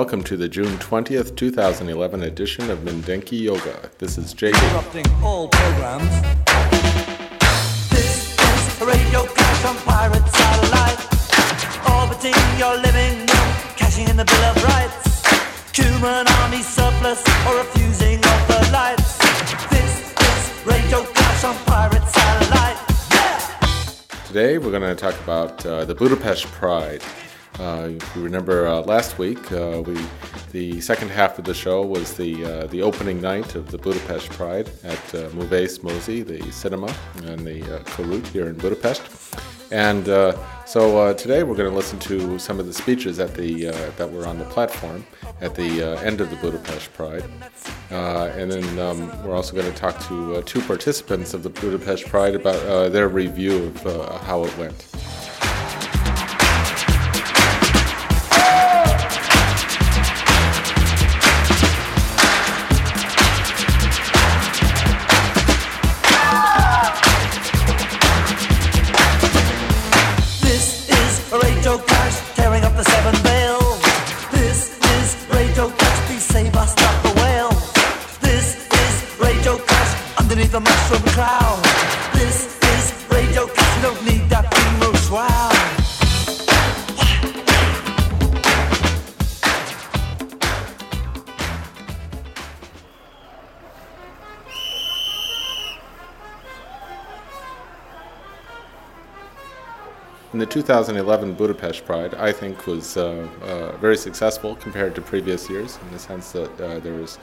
Welcome to the June 20th, 2011 edition of Mindenki Joga. This is JD. interrupting all programs. This is a radio crash on pirate satellite. Orbiting your living room, cashing in the Bill of Rights. Human army surplus or refusing of the lights. This is radio crash on pirate satellite. Yeah! Today we're going to talk about uh, the Budapest Pride. Uh, if you remember uh, last week, uh, we the second half of the show was the uh, the opening night of the Budapest Pride at uh, Mozi, the cinema and the uh, Karut here in Budapest. And uh, so today we're going to listen to some of the speeches at the that were on the platform at the end of the Budapest Pride. And then um, we're also going to talk to two participants of the Budapest Pride about their review of how it went. And the 2011 Budapest Pride, I think, was uh, uh, very successful compared to previous years in the sense that uh, there was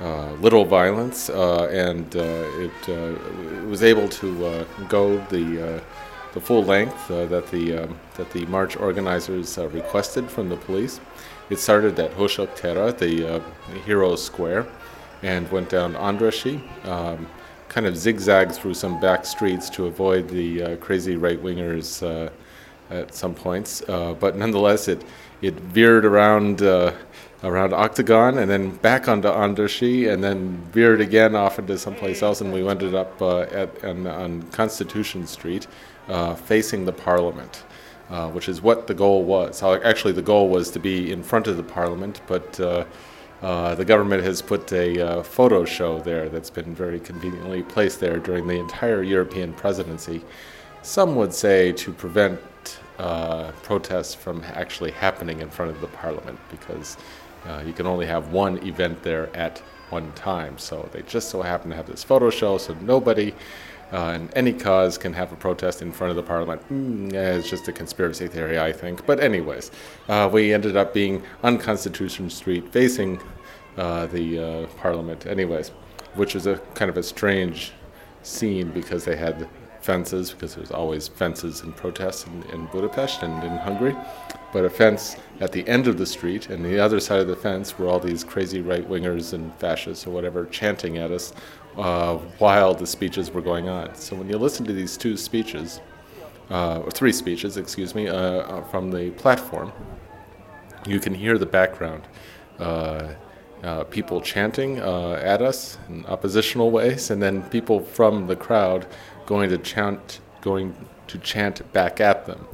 uh, little violence uh, and it, it was able to go the, the full length uh, that, the, um, that the march organizers uh, requested from the police. It started at Hősök tere, the uh, Square, and went down Andrassy, um, kind of zigzagged through some back streets to avoid the crazy right wingers at some points. Uh, but nonetheless, it it veered around uh, around Oktogon and then back onto Andrassy and then veered again off into someplace else, and we ended up uh, at on, on Constitution Street, uh, facing the Parliament. Uh, which is what the goal was. Actually, the goal was to be in front of the Parliament, but uh, uh, the government has put a uh, photo show there that's been very conveniently placed there during the entire European presidency. Some would say to prevent uh, protests from actually happening in front of the parliament because uh, you can only have one event there at one time. So they just so happen to have this photo show so nobody uh, in any cause can have a protest in front of the parliament. Mm, yeah, it's just a conspiracy theory, I think. But, anyways, uh, we ended up being on Constitution Street facing uh, the uh, parliament, anyways, which is a kind of a strange scene because they had fences, because there's always fences in protests in, in Budapest and in Hungary. But a fence at the end of the street, and the other side of the fence were all these crazy right wingers and fascists or whatever chanting at us uh, while the speeches were going on. So when you listen to these two speeches, uh, or three speeches, excuse me, uh, uh, from the platform, you can hear the background. Uh, uh, people chanting uh, at us in oppositional ways, and then people from the crowd going to chant, going to chant back at them.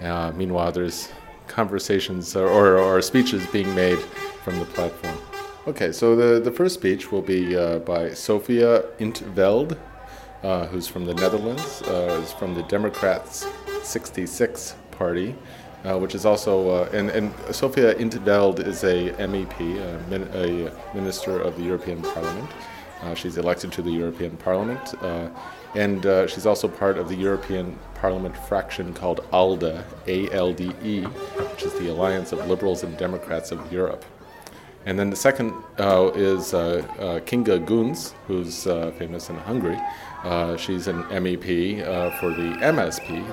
Uh, meanwhile, there's conversations or, or, or speeches being made from the platform. Okay, so the, the first speech will be uh, by Sophia in 't Veld, uh, who's from the Netherlands, uh, is from the Democrats 66 party, uh, which is also, uh, and, and Sophia in 't Veld is a MEP, a, min, a minister of the European Parliament. She's elected to the European Parliament, and uh, she's also part of the European Parliament fraction called ALDE, A-L-D-E, which is the Alliance of Liberals and Democrats of Europe. And then the second uh, is uh, uh, Kinga Göncz, who's uh, famous in Hungary. Uh, she's an MEP for the MSP,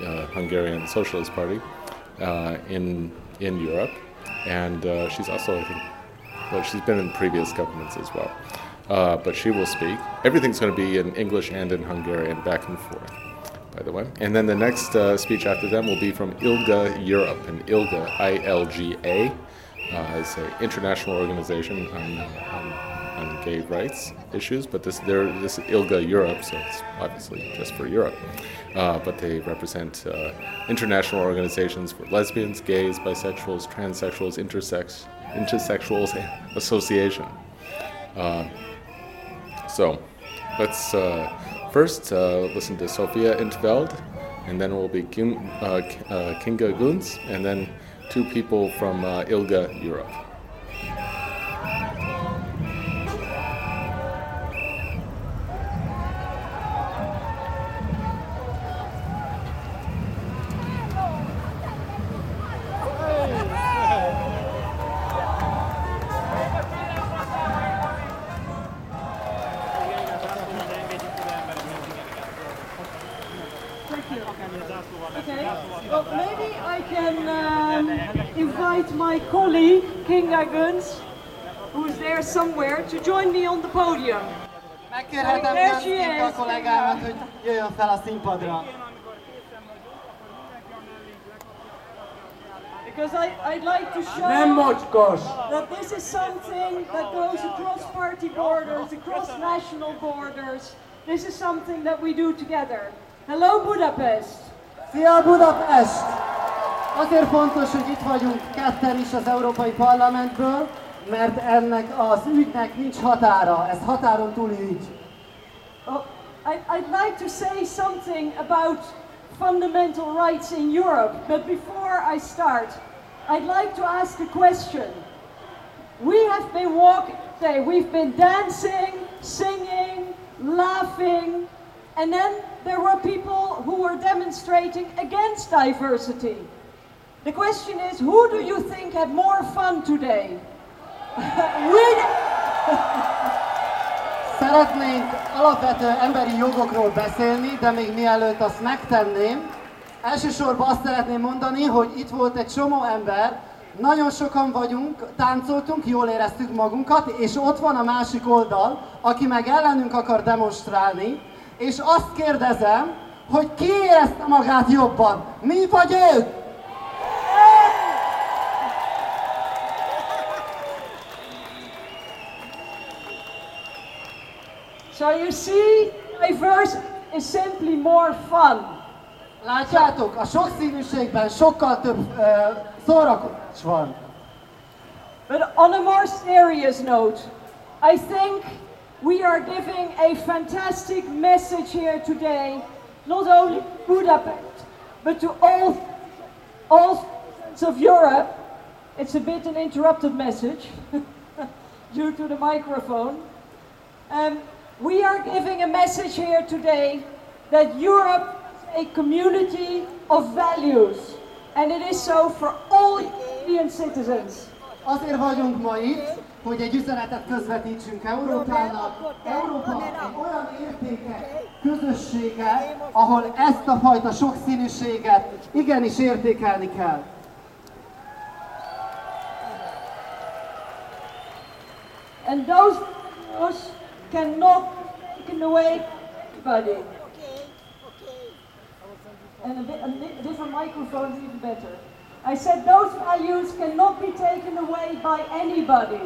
the Hungarian Socialist Party, in in Europe, and she's also, I think, well, she's been in previous governments as well. Uh, but she will speak. Everything's going to be in English and in Hungarian, back and forth, by the way. And then the next uh, speech after them will be from ILGA Europe, and ILGA, I-L-G-A, uh, is an international organization on, on, on gay rights issues. But this, this is ILGA Europe, so it's obviously just for Europe. Uh, but they represent uh, international organizations for lesbians, gays, bisexuals, transsexuals, intersex, intersexuals association. Uh, so let's uh, first uh, listen to Sophia in 't Veld, and then we'll be Kim, uh, uh, Kinga Göncz, and then two people from uh, ILGA Europe. Okay. Well, maybe I can um, invite my colleague, Kinga Göncz, who's there somewhere, to join me on the podium. Megkérhetem There she Jessica is. kollégámat, hogy jöjjön fel a színpadra. Because I, I'd like to Nem show mocskos! that this is something that goes across party borders, across national borders. This is something that we do together. Hello, Budapest. Szia Budapest! Azért fontos, hogy itt vagyunk ketten is az Európai Parlamentből, mert ennek az ügynek nincs határa, ez határon túli ügy. Well, I, I'd like to say something about fundamental rights in Europe, but before I start, I'd like to ask a question. We have been walking we've been dancing, singing, laughing, and then there were people who were demonstrating against diversity. The question is, who do you think had more fun today? Szeretnénk alapvető emberi jogokról beszélni, de még mielőtt azt megtenném, elsősorban azt szeretném mondani, hogy itt volt egy csomó ember, nagyon sokan vagyunk, táncoltunk, jól éreztük magunkat, és ott van a másik oldal, aki meg ellenünk akar demonstrálni, és azt kérdezem, hogy ki érezte magát jobban, mi vagy ők? So you see, diverse is simply more fun. Látjátok, a sokszínűségben sokkal több uh, szórakozás van. But on a more serious note, I think we are giving a fantastic message here today, not only Budapest, but to all, all of Europe. It's a bit an interrupted message due to the microphone. Um, we are giving a message here today that Europe is a community of values, and it is so for all European citizens. Azért vagyunk ma itt, hogy egy üzenetet közvetítsünk Európának. Európa egy olyan értékek közössége, ahol ezt a fajta sokszínűséget igenis értékelni kell. And those values cannot taken away anybody. And a, bit, a di- different microphone is even better. I said those values cannot be taken away by anybody.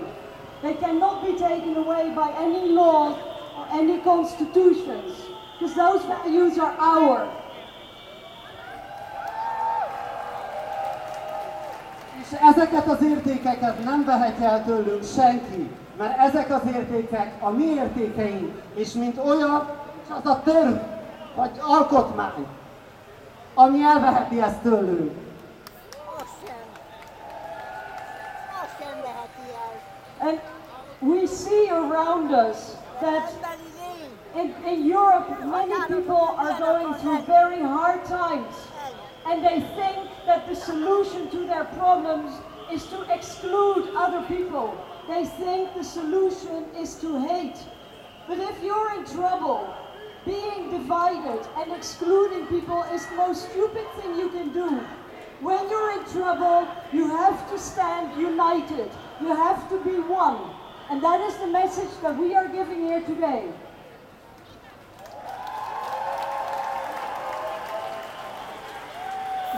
They cannot be taken away by any law or any constitutions. Because those values are ours. És ezeket az értékeket nem vehetje el tőlünk senki, mert ezek az értékek a mi értékeink, és mint olyan, és az a törv, vagy alkotmány, ami elveheti ezt tőlünk. And we see around us that in, in Europe many people are going through very hard times and they think that the solution to their problems is to exclude other people. They think the solution is to hate. But if you're in trouble, being divided and excluding people is the most stupid thing you can do. When you're in trouble, you have to stand united. You have to be one. And that is the message that we are giving here today.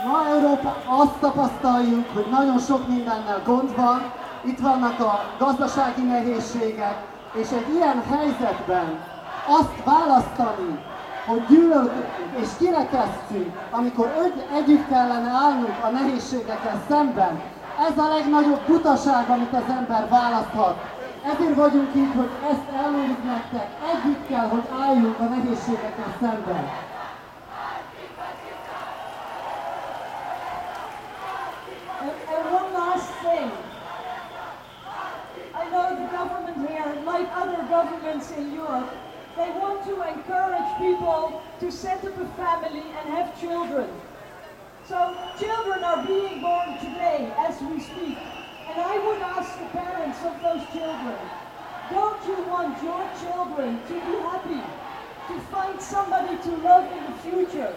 Ma Európa azt tapasztaljuk, hogy nagyon sok mindennel gond van, itt vannak a gazdasági nehézségek, és egy ilyen helyzetben azt választani, hogy gyűlölködünk és kirekesztünk, amikor egy, együtt kellene állnunk a nehézségekkel szemben, ez a legnagyobb butaság, amit az ember választhat. Ezért vagyunk itt, hogy ezt elmondjuk nektek, együtt kell, hogy álljunk a nehézségekkel szemben. And one last thing. I know the government here, like other governments in Europe, they want to encourage people to set up a family and have children. So children are being born today as we speak. And I would ask the parents of those children, don't you want your children to be happy? To find somebody to love in the future?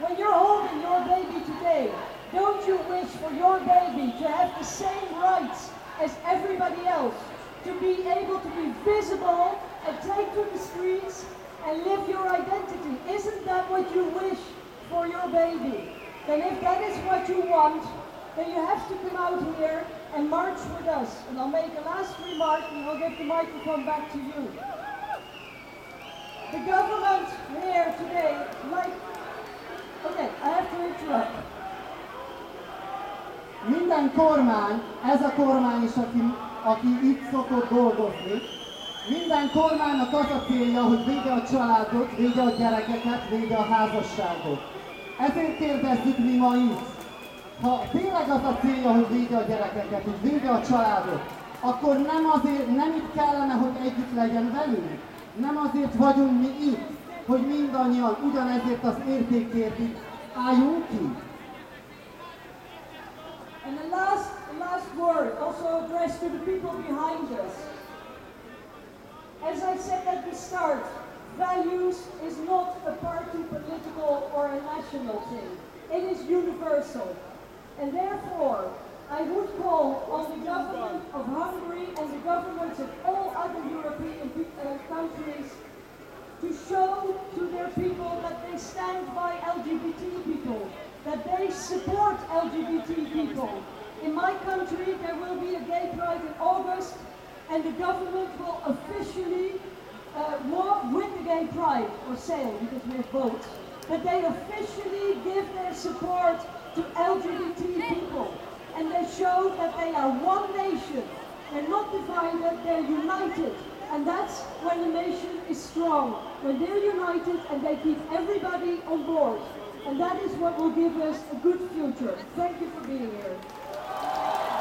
When you're holding your baby today, don't you wish for your baby to have the same rights as everybody else? To be able to be visible and take to the streets and live your identity. Isn't that what you wish for your baby? Then if that is what you want, then you have to come out here and march with us. And I'll make a last remark and I'll give the microphone back to you. The government here today, like, okay, I have to interrupt. Minden kormány, ez a kormány is, aki, aki itt szokott dolgozni, minden kormánynak az a célja, hogy védje a családot, védje a gyerekeket, védje a házasságot. Ezért kérdezzük mi ma itt. Ha tényleg az a célja, hogy védje a gyerekeket, hogy védje a családot, akkor nem azért, nem itt kellene, hogy együtt legyen velünk. Nem azért vagyunk mi itt, hogy mindannyian ugyanezért az értékért itt álljunk ki. And the last, last word, also addressed to the people behind us. As I said at the start, values is not a party political or a national thing. It is universal. And therefore, I would call on the government of Hungary and the governments of all other European uh, countries to show to their people that they stand by LGBT people, that they support LGBT people. In my country, there will be a gay pride in August, and the government will officially uh, the gay pride, or sail, because we have votes. But they officially give their support to LGBT people, and they show that they are one nation. They're not divided, they're united. And that's when a nation is strong, when they're united and they keep everybody on board. And that is what will give us a good future. Thank you for being here.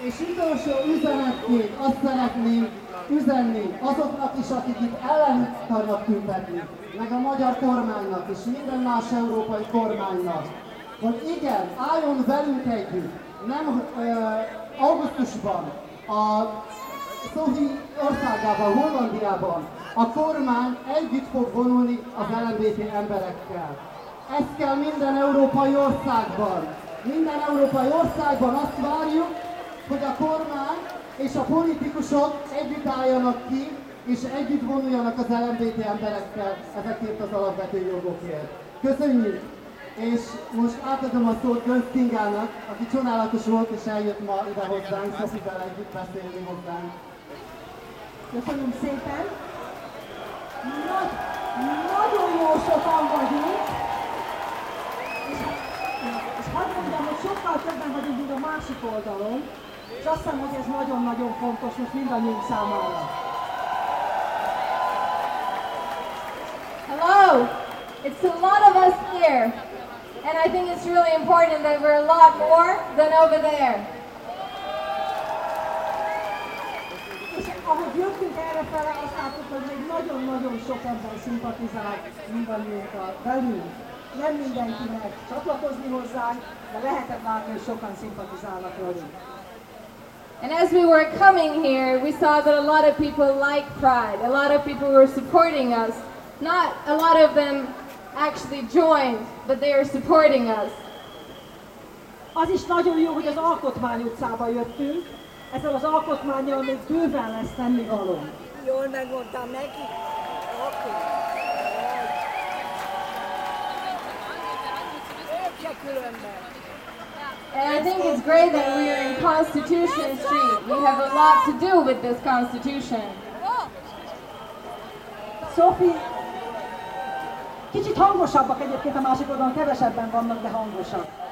És utolsó üzenetként azt szeretném üzenni azoknak is, akik itt ellen akarnak tüntetni, meg a magyar kormánynak és minden más európai kormánynak, hogy igen, álljon velünk együtt. Nem ö, augusztusban a Szohi országában, Hollandiában a kormány együtt fog vonulni az LMBT emberekkel. Ezt kell minden európai országban. Minden európai országban azt várjuk, hogy a kormány és a politikusok együtt álljanak ki, és együtt vonuljanak az LMBT emberekkel ezekért az alapvető jogokért. Köszönjük! És most átadom a szót Gönc aki csodálatos volt és eljött ma ide hozzánk, Szofivel együtt beszélni hozzánk. Köszönöm szépen! Nagy, nagyon jó sokan vagyunk, és, és hadd mondjam, hogy sokkal többen vagyunk, mint a másik oldalon, azt hiszem, hogy ez nagyon-nagyon fontos most mindannyiunk számára. Hello! It's a lot of us here. And I think it's really important that we're a lot more than over there. És ahogy jöttünk erre fele, azt láttuk, hogy még nagyon-nagyon sok ember szimpatizál mindannyiunkkal velünk. Nem mindenkinek csatlakozni hozzánk, de lehetett látni, hogy sokan szimpatizálnak velünk. And as we were coming here, we saw that a lot of people like Pride. A lot of people were supporting us. Not a lot of them actually joined, but they are supporting us. Az is nagyon jó, hogy az Alkotmány utcába jöttünk. Ezzel az alkotmányjal még bőven lesz tennivaló. Jól megmondtam neki? Oké. Értse különben. And I think it's great that we are in Constitution Street. We have a lot to do with this Constitution. Sophie, kicsit hangosabbak egyébként a másik oldalon, kevesebben vannak, de hangosak.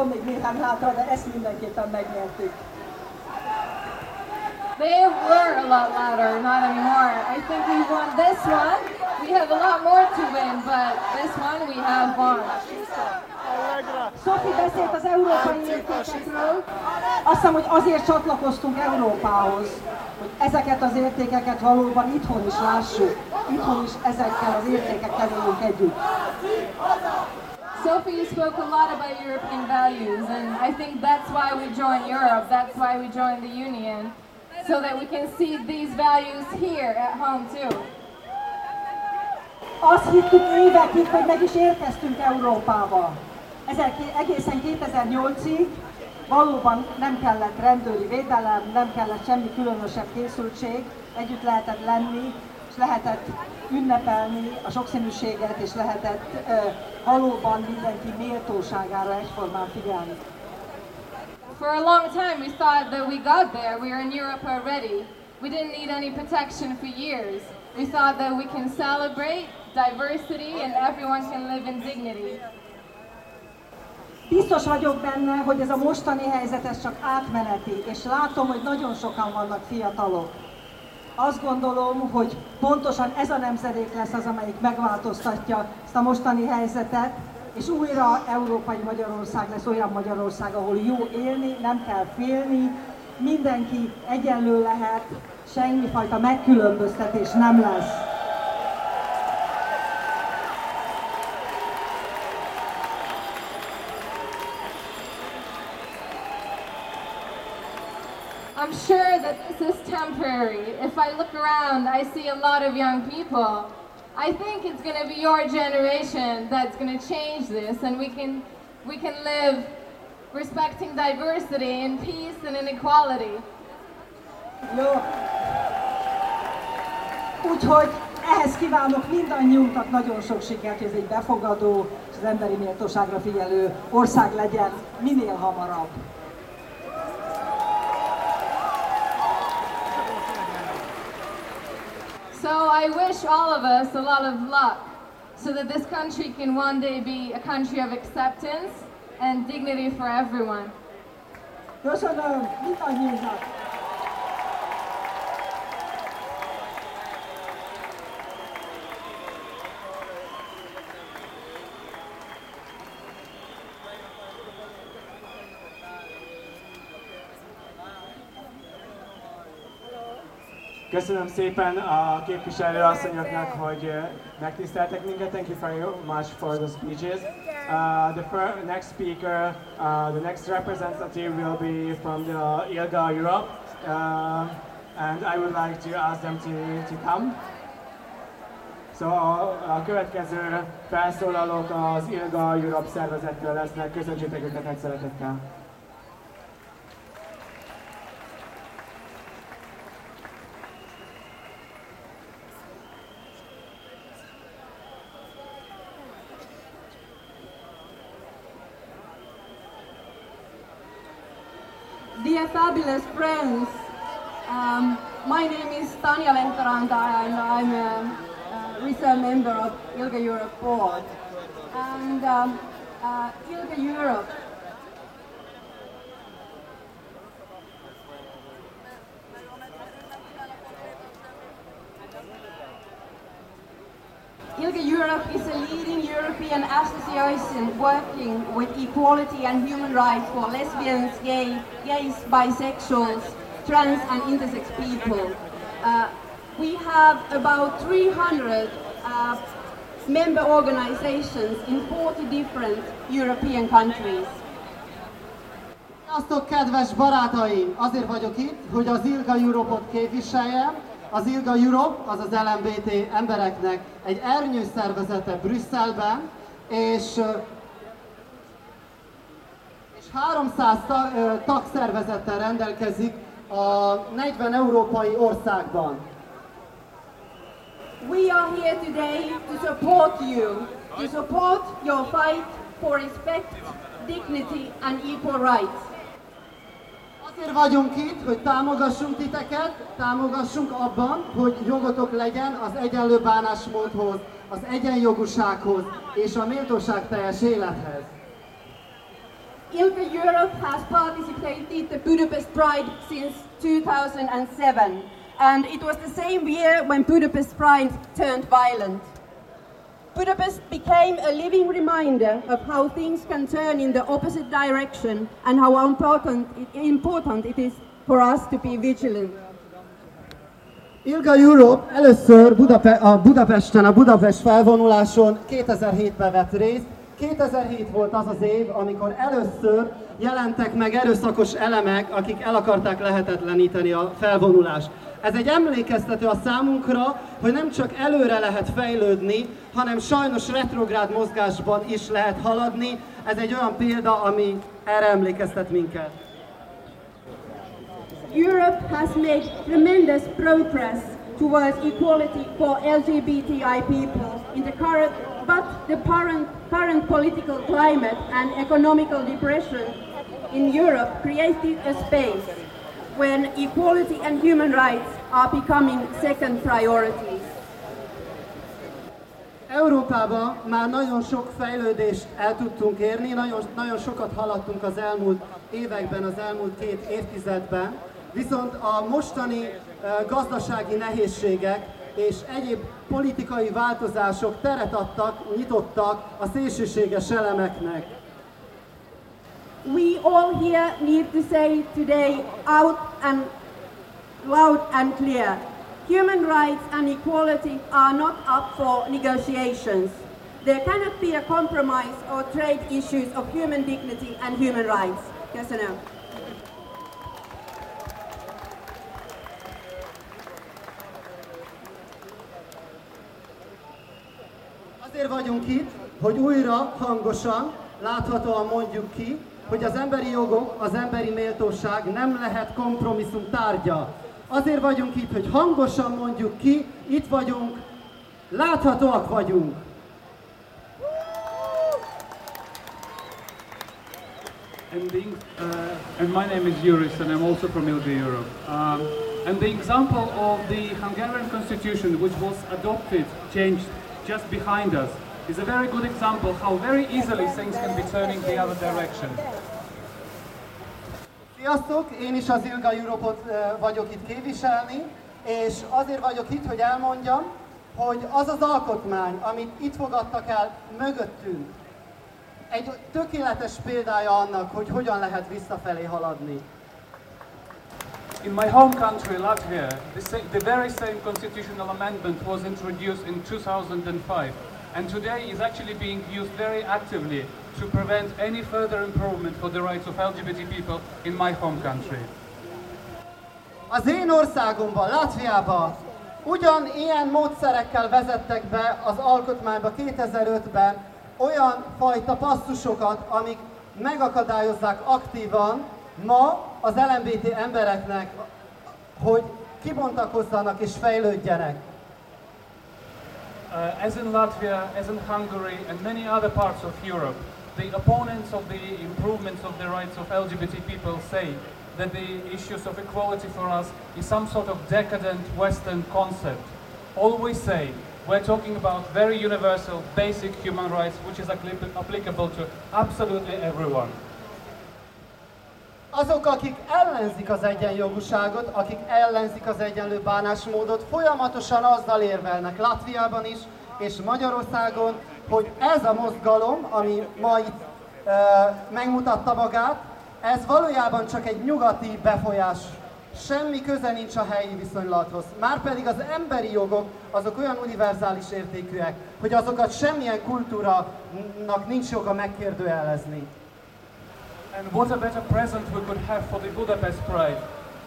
Van még néhány hátra, de ezt mindenképpen megnyertük. They were a lot louder, not anymore. I think we won this one. We have a lot more to win, but this one we have won. Sophie beszélt az európai értékekről. Azt hiszem, hogy azért csatlakoztunk Európához, hogy ezeket az értékeket valóban itthon is lássuk. Itthon is ezekkel az értékekkel élünk együtt. Sophie spoke a lot about European values, and I think that's why we joined Europe. That's why we joined the Union, so that we can see these values here at home too. Azt hittük évekig, hogy meg is érkeztünk Európába. Ezek, egészen 2008-ig valóban nem kellett rendőri védelem, nem kellett semmi különösebb készültség, együtt lehetett lenni, lehetett ünnepelni a sokszínűséget, és lehetett ö, valóban mindenki méltóságára egyformán figyelni. For a long time, we thought that we got there. We were in Europe already. We didn't need any protection for years. We thought that we can celebrate diversity and everyone can live in dignity. Biztos vagyok benne, hogy ez a mostani helyzet ez csak átmeneti, és látom, hogy nagyon sokan vannak fiatalok. Azt gondolom, hogy pontosan ez a nemzedék lesz az, amelyik megváltoztatja ezt a mostani helyzetet, és újra Európai Magyarország lesz olyan Magyarország, ahol jó élni, nem kell félni, mindenki egyenlő lehet, semmifajta megkülönböztetés nem lesz. I'm sure that this is temporary. If I look around, I see a lot of young people. I think it's going to be your generation that's going to change this, and we can we can live respecting diversity in peace and in equality. Jó. Úgyhogy ehhez kívánok mindannyiunknak nagyon sok sikert, hogy ez egy befogadó és az emberi méltóságra figyelő ország legyen minél hamarabb. So I wish all of us a lot of luck so that this country can one day be a country of acceptance and dignity for everyone. Köszönöm szépen a képviselő asszonyoknak, hogy uh, megtiszteltek minket. Thank you very much for the speeches. Uh, the next speaker, uh, the next representative will be from the ILGA Europe. Uh, and I would like to ask them to, to come. So a, a következő felszólalók az ILGA Europe szervezettől lesznek. Köszöntsétek őket nagy szeretettel. Fabulous friends. Um, my name is Tanja Lentaranta and I'm a, a member of ILGA Europe board. And um, uh, ILGA Europe ILGA Europe is a leading European association working with equality and human rights for lesbians, gay, gays, bisexuals, trans and intersex people. Uh, we have about 300 uh, member organizations in 40 different European countries. Sziasztok, kedves barátaim! Azért vagyok itt, hogy az ILGA Europe-ot képviseljem. Az ILGA Europe az az LMBT embereknek egy ernyő szervezete Brüsszelben, és, és 300 ta- ö, tagszervezettel rendelkezik a 40 európai országban. We are here today to support you, to support your fight for respect, dignity and equal rights. Azért vagyunk itt, hogy támogassunk titeket, támogassunk abban, hogy jogotok legyen az egyenlő bánásmódhoz, az egyenjogúsághoz és a méltóság teljes élethez. ILGA Europe has participated the Budapest Pride since 2007 and it was the same year when Budapest Pride turned violent. Budapest became a living reminder of how things can turn in the opposite direction and how important important it is for us to be vigilant. ILGA Europe először Budape- a Budapesten, a Budapest felvonuláson 2007-ben vett részt. 2007 volt az az év, amikor először jelentek meg erőszakos elemek, akik el akarták lehetetleníteni a felvonulást. Ez egy emlékeztető a számunkra, hogy nem csak előre lehet fejlődni, hanem sajnos retrográd mozgásban is lehet haladni. Ez egy olyan példa, ami erre emlékeztet minket. Europe has made tremendous progress towards equality for LGBTI people in the current, but the current, current political climate and economical depression in Europe created a space when equality and human rights are becoming second priorities. Európában már nagyon sok fejlődést el tudtunk érni, nagyon, nagyon sokat haladtunk az elmúlt években, az elmúlt két évtizedben, viszont a mostani gazdasági nehézségek és egyéb politikai változások teret adtak, nyitottak a szélsőséges elemeknek. We all here need to say today out and loud and clear. Human rights and equality are not up for negotiations. There cannot be a compromise or trade issues of human dignity and human rights. Köszönöm. Azért vagyunk itt, hogy újra hangosan, láthatóan mondjuk ki, hogy az emberi jogok, az emberi méltóság nem lehet kompromisszum tárgya. Azért vagyunk itt, hogy hangosan mondjuk ki, itt vagyunk, láthatóak vagyunk. And, the, uh, and my name is Yuris, and I'm also from ILGA Europe. Um, and the example of the Hungarian constitution, which was adopted, changed just behind us, is a very good example how very easily things can be turning the other direction. Sziasztok, én is az Ilga Europe-ot ö, vagyok itt képviselni, és azért vagyok itt, hogy elmondjam, hogy az az alkotmány, amit itt fogadtak el mögöttünk, egy tökéletes példája annak, hogy hogyan lehet visszafelé haladni. In my home country, Latvia, the, sa- the very same constitutional amendment was introduced in 2005, and today is actually being used very actively to prevent any further improvement for the rights of LGBT people in my home country. Az én országomban, Latviában ugyan ilyen módszerekkel vezettek be az alkotmányba 2005-ben olyan fajta passzusokat, amik megakadályozzák aktívan ma az LMBT embereknek, hogy kibontakozzanak és fejlődjenek. Uh, as in Latvia, as in Hungary, and many other parts of Europe, the opponents of the improvements of the rights of LGBT people say that the issues of equality for us is some sort of decadent Western concept. Always say, we're talking about very universal, basic human rights, which is applicable to absolutely everyone. Azok, akik ellenzik az egyenjogúságot, akik ellenzik az egyenlő bánásmódot, folyamatosan azzal érvelnek Latviában is és Magyarországon, hogy ez a mozgalom, ami ma itt e, megmutatta magát, ez valójában csak egy nyugati befolyás. Semmi köze nincs a helyi viszonylathoz. Márpedig az emberi jogok azok olyan univerzális értékűek, hogy azokat semmilyen kultúranak nincs joga megkérdőjelezni. And what a better present we could have for the Budapest Pride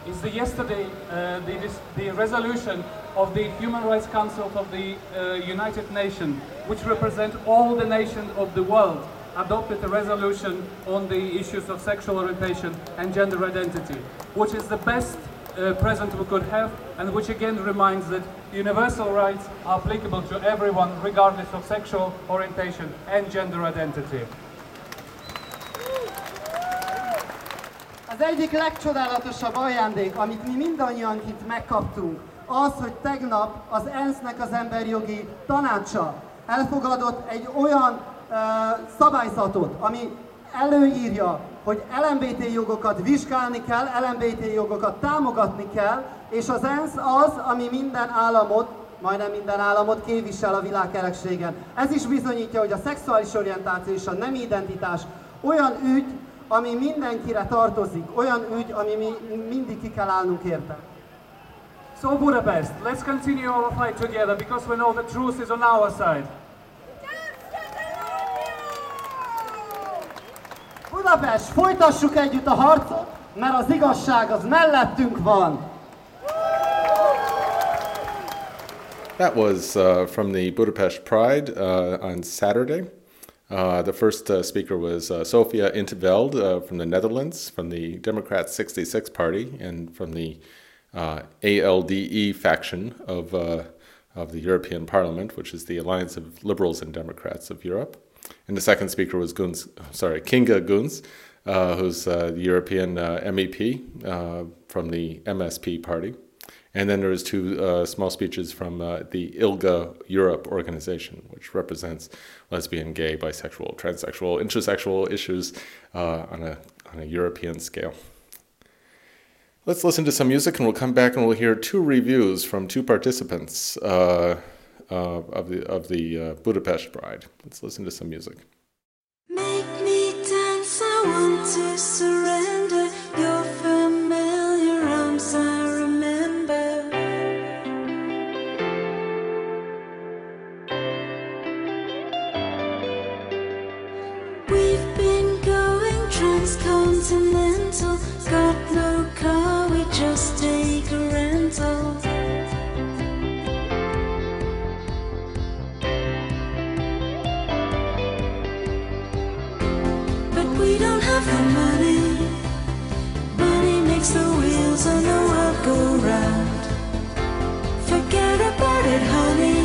is the yesterday uh, the, the resolution of the Human Rights Council of the uh, United Nations, which represent all the nations of the world, adopted a resolution on the issues of sexual orientation and gender identity, which is the best uh, present we could have, and which again reminds that universal rights are applicable to everyone, regardless of sexual orientation and gender identity. Az egyik legcsodálatosabb ajándék, amit mi mindannyian itt megkaptunk, az, hogy tegnap az ENSZ-nek az emberjogi tanácsa elfogadott egy olyan uh, szabályzatot, ami előírja, hogy LMBT jogokat vizsgálni kell, LMBT jogokat támogatni kell, és az ENSZ az, ami minden államot, majdnem minden államot képvisel a világkerekségen. Ez is bizonyítja, hogy a szexuális orientáció és a nem identitás olyan ügy, ami mindenkire tartozik, olyan ügy, ami mi mindig ki kell állnunk érte. So Budapest, let's continue our fight together because we know the truth is on our side. Budapest, folytassuk együtt a harcot, mert az igazság az mellettünk van. That was uh, from the Budapest Pride uh, on Saturday. Uh, the first uh, speaker was uh, Sophia in 't Veld uh, from the Netherlands, from the Democrat 66 Party, and from the ALDE faction of, of the European Parliament, which is the Alliance of Liberals and Democrats of Europe. And the second speaker was Göncz, sorry, Kinga Göncz, who's the European MEP from the MSP Party. And then there was two uh, small speeches from uh, the ILGA Europe organization, which represents lesbian, gay, bisexual, transsexual, intersexual issues uh, on, a, on a European scale. Let's listen to some music and we'll come back and we'll hear two reviews from two participants uh, uh, of the, of the uh, Budapest Pride. Let's listen to some music. Transcontinental. Got no car, we just take a rental. But we don't have the money. Money makes the wheels on the world go round. Forget about it, honey.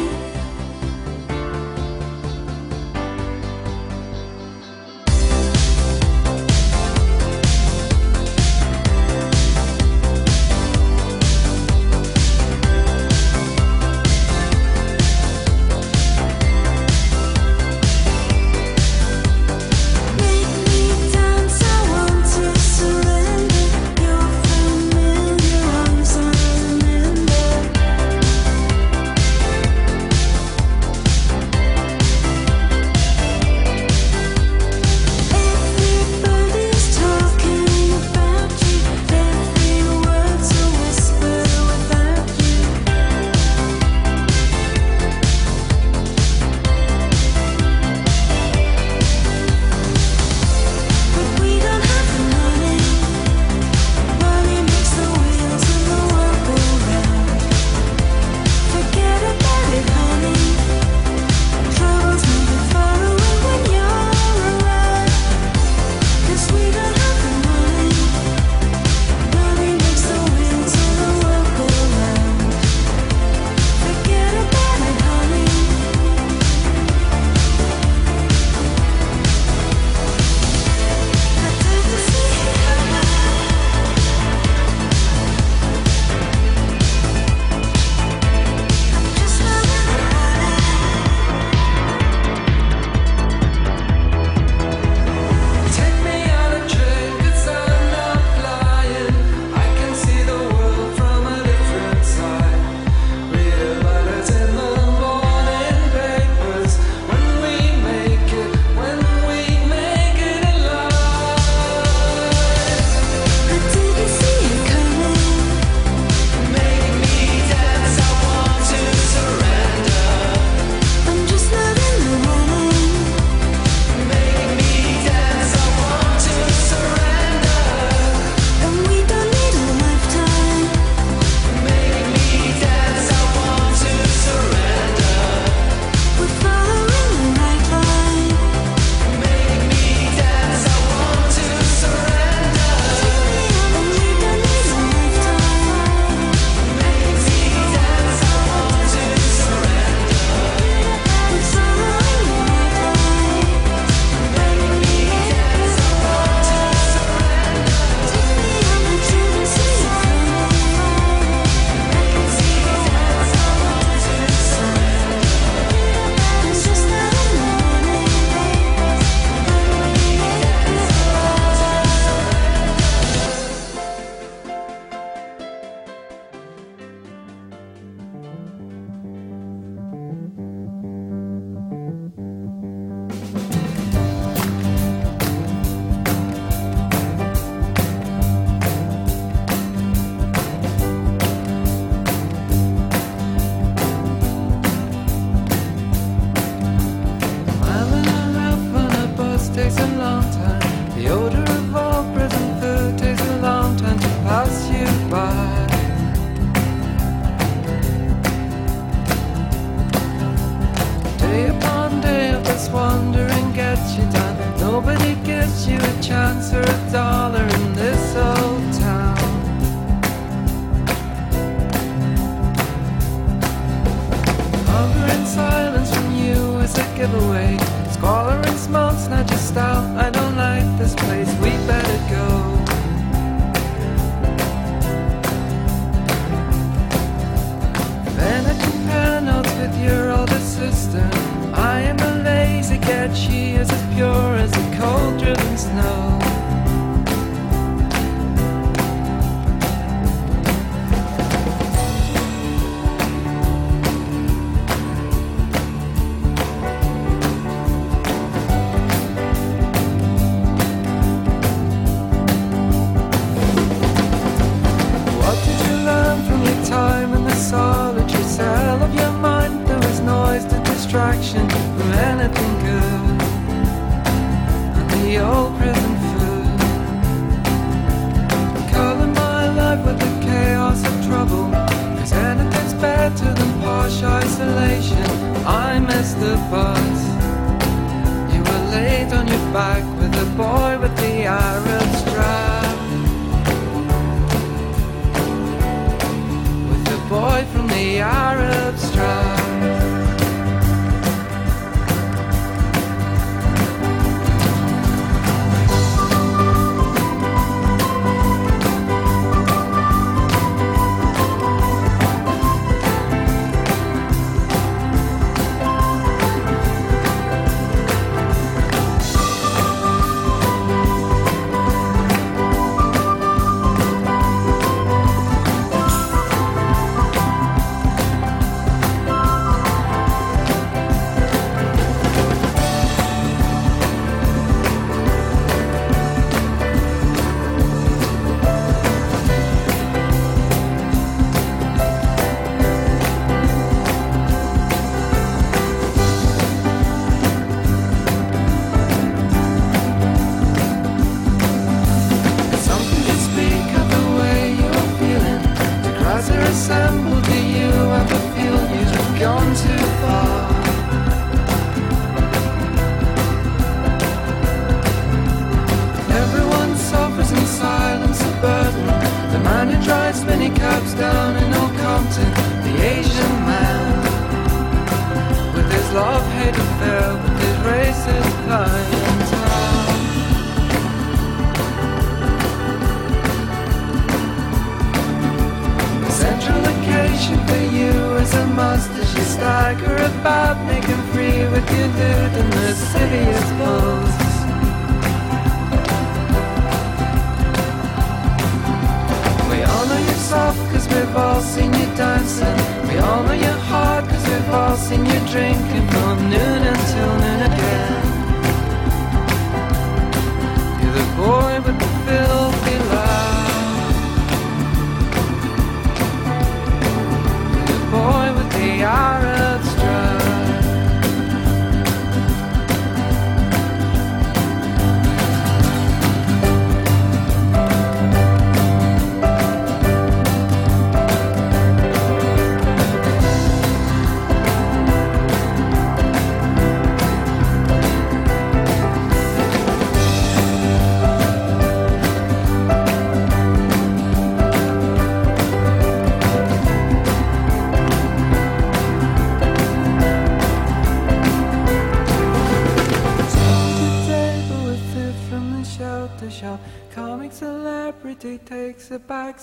You a chance for a dollar in this old town. Hunger silence from you is a giveaway. Squalor and smoke's not your style. I don't like this place. We better go. Then I compare notes with your older sister. I am a lazy cat. She is as pure as a cold-driven snow.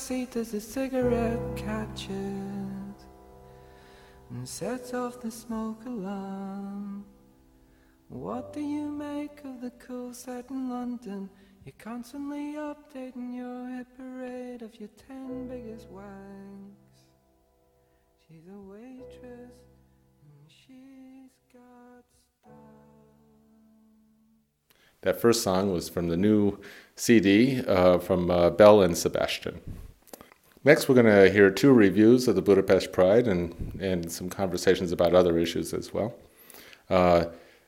Seat as the cigarette catches and sets off the smoke alarm. What do you make of the cool set in London? You're constantly updating your hit parade of your ten biggest wanks. She's a waitress and she's got style. That first song was from the new CD uh, from uh, Belle and Sebastian. Next, we're going to hear two reviews of the Budapest Pride and, and some conversations about other issues as well. Uh,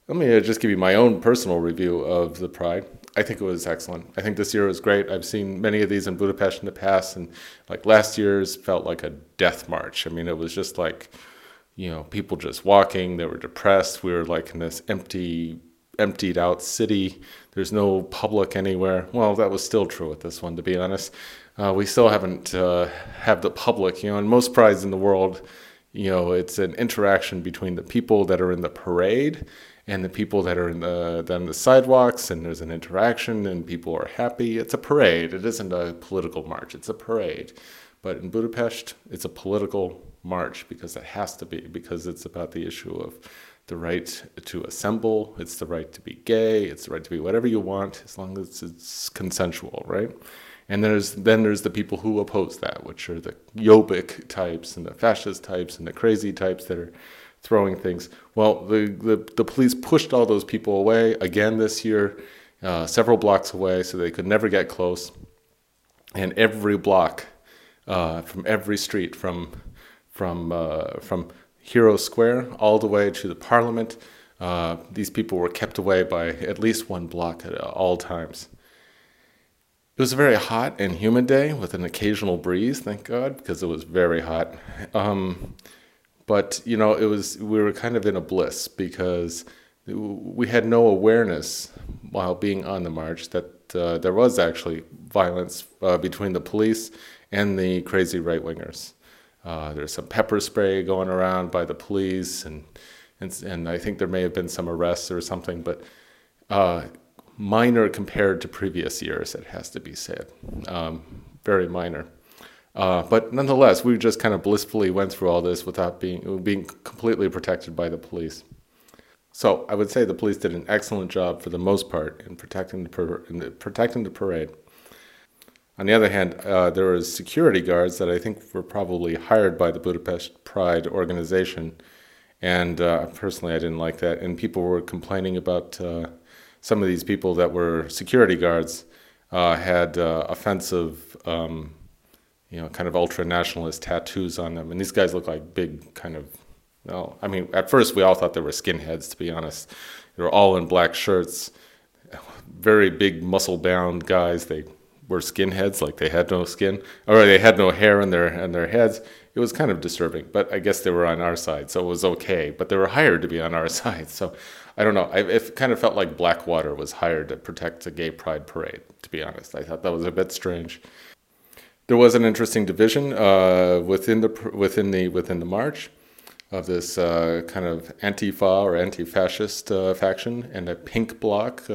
let me uh, just give you my own personal review of the Pride. I think it was excellent. I think this year was great. I've seen many of these in Budapest in the past, and like last year's felt like a death march. I mean, it was just like, you know, people just walking. They were depressed. We were like in this empty emptied out city. There's no public anywhere. Well, that was still true with this one, to be honest. Uh, we still haven't uh, have the public. You know, in most prides in the world, you know, it's an interaction between the people that are in the parade and the people that are in the on the sidewalks, and there's an interaction, and people are happy. It's a parade. It isn't a political march. It's a parade. But in Budapest, it's a political march because it has to be because it's about the issue of the right to assemble. It's the right to be gay. It's the right to be whatever you want as long as it's consensual, right? And there's then there's the people who oppose that, which are the Jobbik types and the fascist types and the crazy types that are throwing things. Well, the, the, the police pushed all those people away again this year, uh, several blocks away, so they could never get close. And every block, uh, from every street, from from uh, from Hero Square all the way to the Parliament, uh, these people were kept away by at least one block at all times. It was a very hot and humid day with an occasional breeze, thank God, because it was very hot. Um, but you know, it was we were kind of in a bliss because we had no awareness while being on the march that uh, there was actually violence uh, between the police and the crazy right wingers. Uh, there's some pepper spray going around by the police, and, and and I think there may have been some arrests or something, but uh, minor compared to previous years. It has to be said, um, very minor. Uh, but nonetheless, we just kind of blissfully went through all this without being being completely protected by the police. So I would say the police did an excellent job for the most part in protecting the, in the protecting the parade. On the other hand, uh, there was security guards that I think were probably hired by the Budapest Pride organization, and uh, personally, I didn't like that. And people were complaining about uh, some of these people that were security guards uh, had uh, offensive, um, you know, kind of ultra nationalist tattoos on them, and these guys look like big kind of. Well, I mean, at first we all thought they were skinheads. To be honest, they were all in black shirts, very big muscle-bound guys. They were skinheads, like they had no skin, or they had no hair on their on their heads. It was kind of disturbing, but I guess they were on our side, so it was okay. But they were hired to be on our side, so I don't know. I, it kind of felt like Blackwater was hired to protect the gay pride parade. To be honest, I thought that was a bit strange. There was an interesting division uh, within the within the within the march of this uh, kind of anti-fa or anti-fascist uh, faction and a pink bloc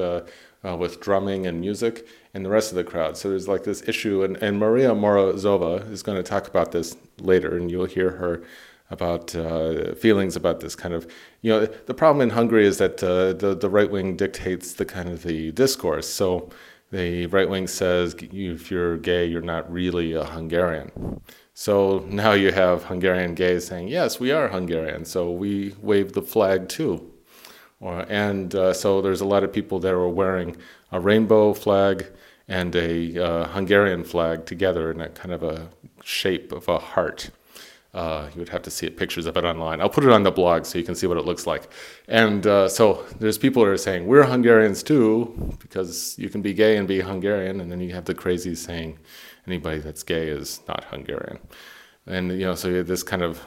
uh, with drumming and music and the rest of the crowd. So there's like this issue, and, and Maria Morozova is going to talk about this later, and you'll hear her about uh, feelings about this kind of, you know, the problem in Hungary is that uh, the the right wing dictates the kind of the discourse. So the right wing says if you're gay, you're not really a Hungarian. So now you have Hungarian gays saying, yes, we are Hungarian, so we wave the flag too. Or, and uh, so there's a lot of people that are wearing a rainbow flag and a uh, Hungarian flag together in a kind of a shape of a heart. Uh, you would have to see it, pictures of it online. I'll put it on the blog so you can see what it looks like. And uh, so there's people that are saying we're Hungarians too because you can be gay and be Hungarian, and then you have the crazies saying anybody that's gay is not Hungarian. And you know, so you have this kind of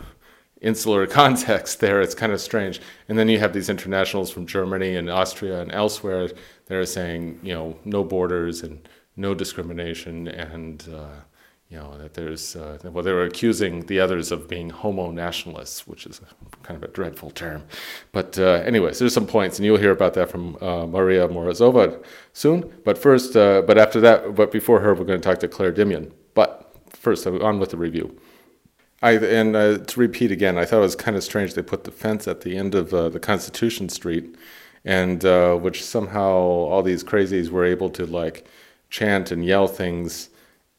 insular context there. It's kind of strange. And then you have these internationals from Germany and Austria and elsewhere that are saying, you know, no borders and no discrimination, and uh, you know that there's uh, well, they were accusing the others of being homo nationalists, which is kind of a dreadful term. But uh, anyways, there's some points, and you'll hear about that from uh, Maria Morozova soon. But first, uh, but after that, but before her, we're going to talk to Clare Dimyon. But first, on with the review. I, and uh, to repeat again, I thought it was kind of strange they put the fence at the end of uh, the Constitution Street, and uh, which somehow all these crazies were able to like chant and yell things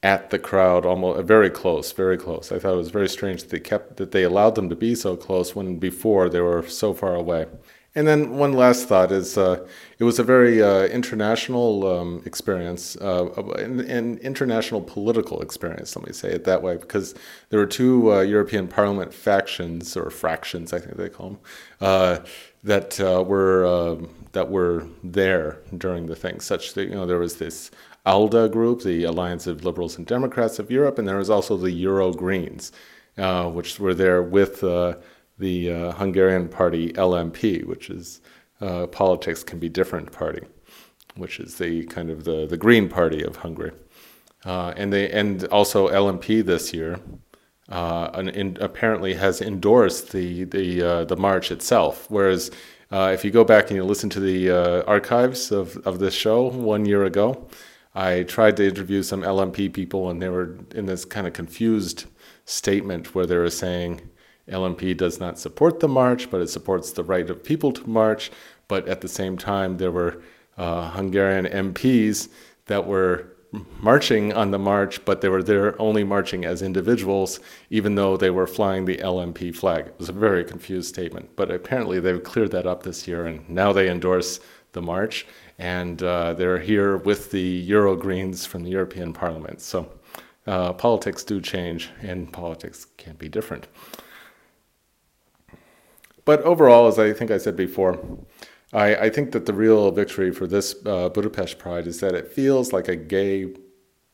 at the crowd, almost very close, very close. I thought it was very strange that they kept that they allowed them to be so close when before they were so far away. And then one last thought is uh, it was a very uh, international um, experience, uh, an, an, international political experience, let me say it that way, because there were two uh, European Parliament factions, or fractions, I think they call them, uh, that uh, were um, that were there during the thing, such that, you know, there was this ALDE group, the Alliance of Liberals and Democrats of Europe, and there was also the Euro Greens, which were there with the uh, Hungarian party LMP, which is uh, Politics Can Be Different party, which is the kind of the, the Green Party of Hungary. Uh, and they and also LMP this year uh, an, in, apparently has endorsed the the uh, the march itself. Whereas uh, if you go back and you listen to the archives of, of this show one year ago, I tried to interview some LMP people, and they were in this kind of confused statement where they were saying LMP does not support the march, but it supports the right of people to march. But at the same time, there were uh, Hungarian MPs that were marching on the march, but they were there only marching as individuals, even though they were flying the LMP flag. It was a very confused statement, but apparently they've cleared that up this year, and now they endorse the march, and uh, they're here with the Euro Greens from the European Parliament. So uh, politics do change, and politics can be different. But overall, as I think I said before, I, I think that the real victory for this uh, Budapest Pride is that it feels like a gay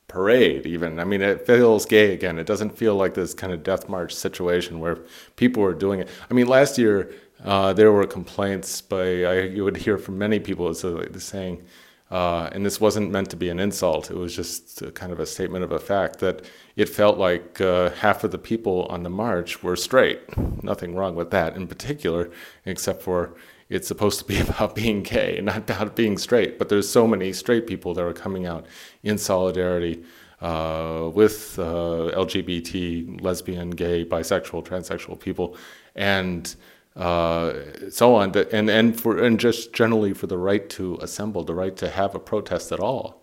parade, even. I mean, it feels gay again. It doesn't feel like this kind of death march situation where people are doing it. I mean, last year, uh, there were complaints by, I, you would hear from many people saying, uh, and this wasn't meant to be an insult, it was just kind of a statement of a fact that it felt like uh, half of the people on the march were straight. Nothing wrong with that in particular, except for it's supposed to be about being gay, not about being straight. But there's so many straight people that are coming out in solidarity uh, with uh, LGBT, lesbian, gay, bisexual, transsexual people, and uh, so on. And and for and just generally for the right to assemble, the right to have a protest at all.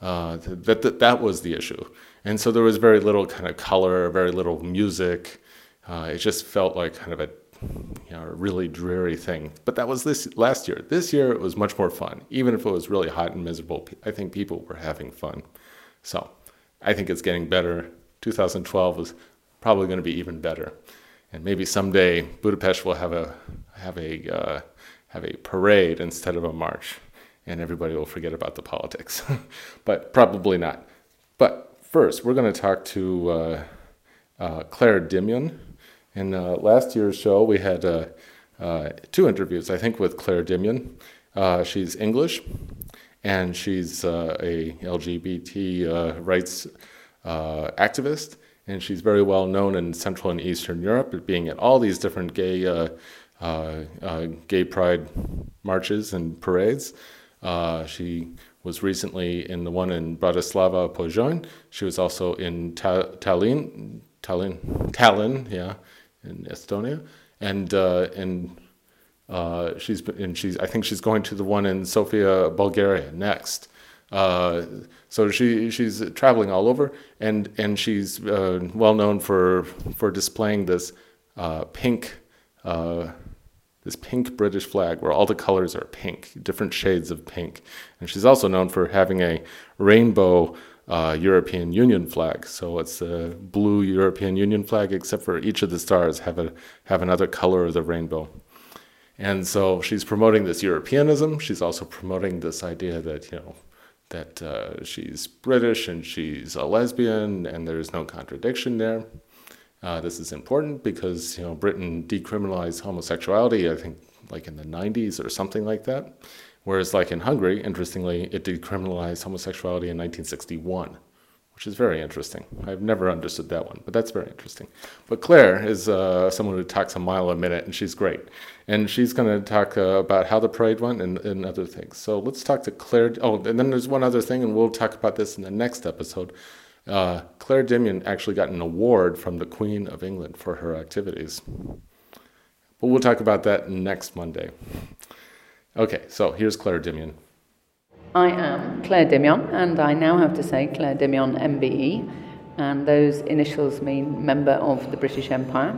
Uh, that, that that was the issue. And so there was very little kind of color, very little music. Uh, it just felt like kind of a you know, a really dreary thing. But that was this last year. This year it was much more fun. Even if it was really hot and miserable, I think people were having fun. So I think it's getting better. 2012 is probably going to be even better. And maybe someday Budapest will have a have a uh, have a parade instead of a march, and everybody will forget about the politics. but probably not. But first, we're going to talk to uh, uh, Clare Dimyon. In uh, last year's show, we had uh, uh, two interviews, I think, with Clare Dimyon. She's English, and she's a LGBT rights activist, and she's very well known in Central and Eastern Europe, being at all these different gay gay pride marches and parades. she was recently in the one in Bratislava, Poznan. She was also in Ta- Tallinn, Tallinn, Tallinn, yeah, in Estonia, and uh, and uh, she's and she's I think she's going to the one in Sofia, Bulgaria next. Uh, so she she's traveling all over, and and she's uh, well known for for displaying this uh, pink. Uh, this pink British flag where all the colors are pink, different shades of pink. And she's also known for having a rainbow uh, European Union flag. So it's a blue European Union flag, except for each of the stars have a have another color of the rainbow. And so she's promoting this Europeanism. She's also promoting this idea that you know that uh, she's British and she's a lesbian, and there's no contradiction there. Uh, this is important because you know Britain decriminalized homosexuality. I think like in the 90s or something like that. Whereas, like in Hungary, interestingly, it decriminalized homosexuality in 1961, which is very interesting. I've never understood that one, but that's very interesting. But Clare is uh, someone who talks a mile a minute, and she's great. And she's going to talk uh, about how the parade went and, and other things. So let's talk to Clare. Oh, and then there's one other thing, and we'll talk about this in the next episode. Uh, Clare Dimyon actually got an award from the Queen of England for her activities. But we'll talk about that next Monday. Okay, so here's Clare Dimyon. I am Clare Dimyon, and I now have to say Clare Dimyon MBE, and those initials mean Member of the British Empire.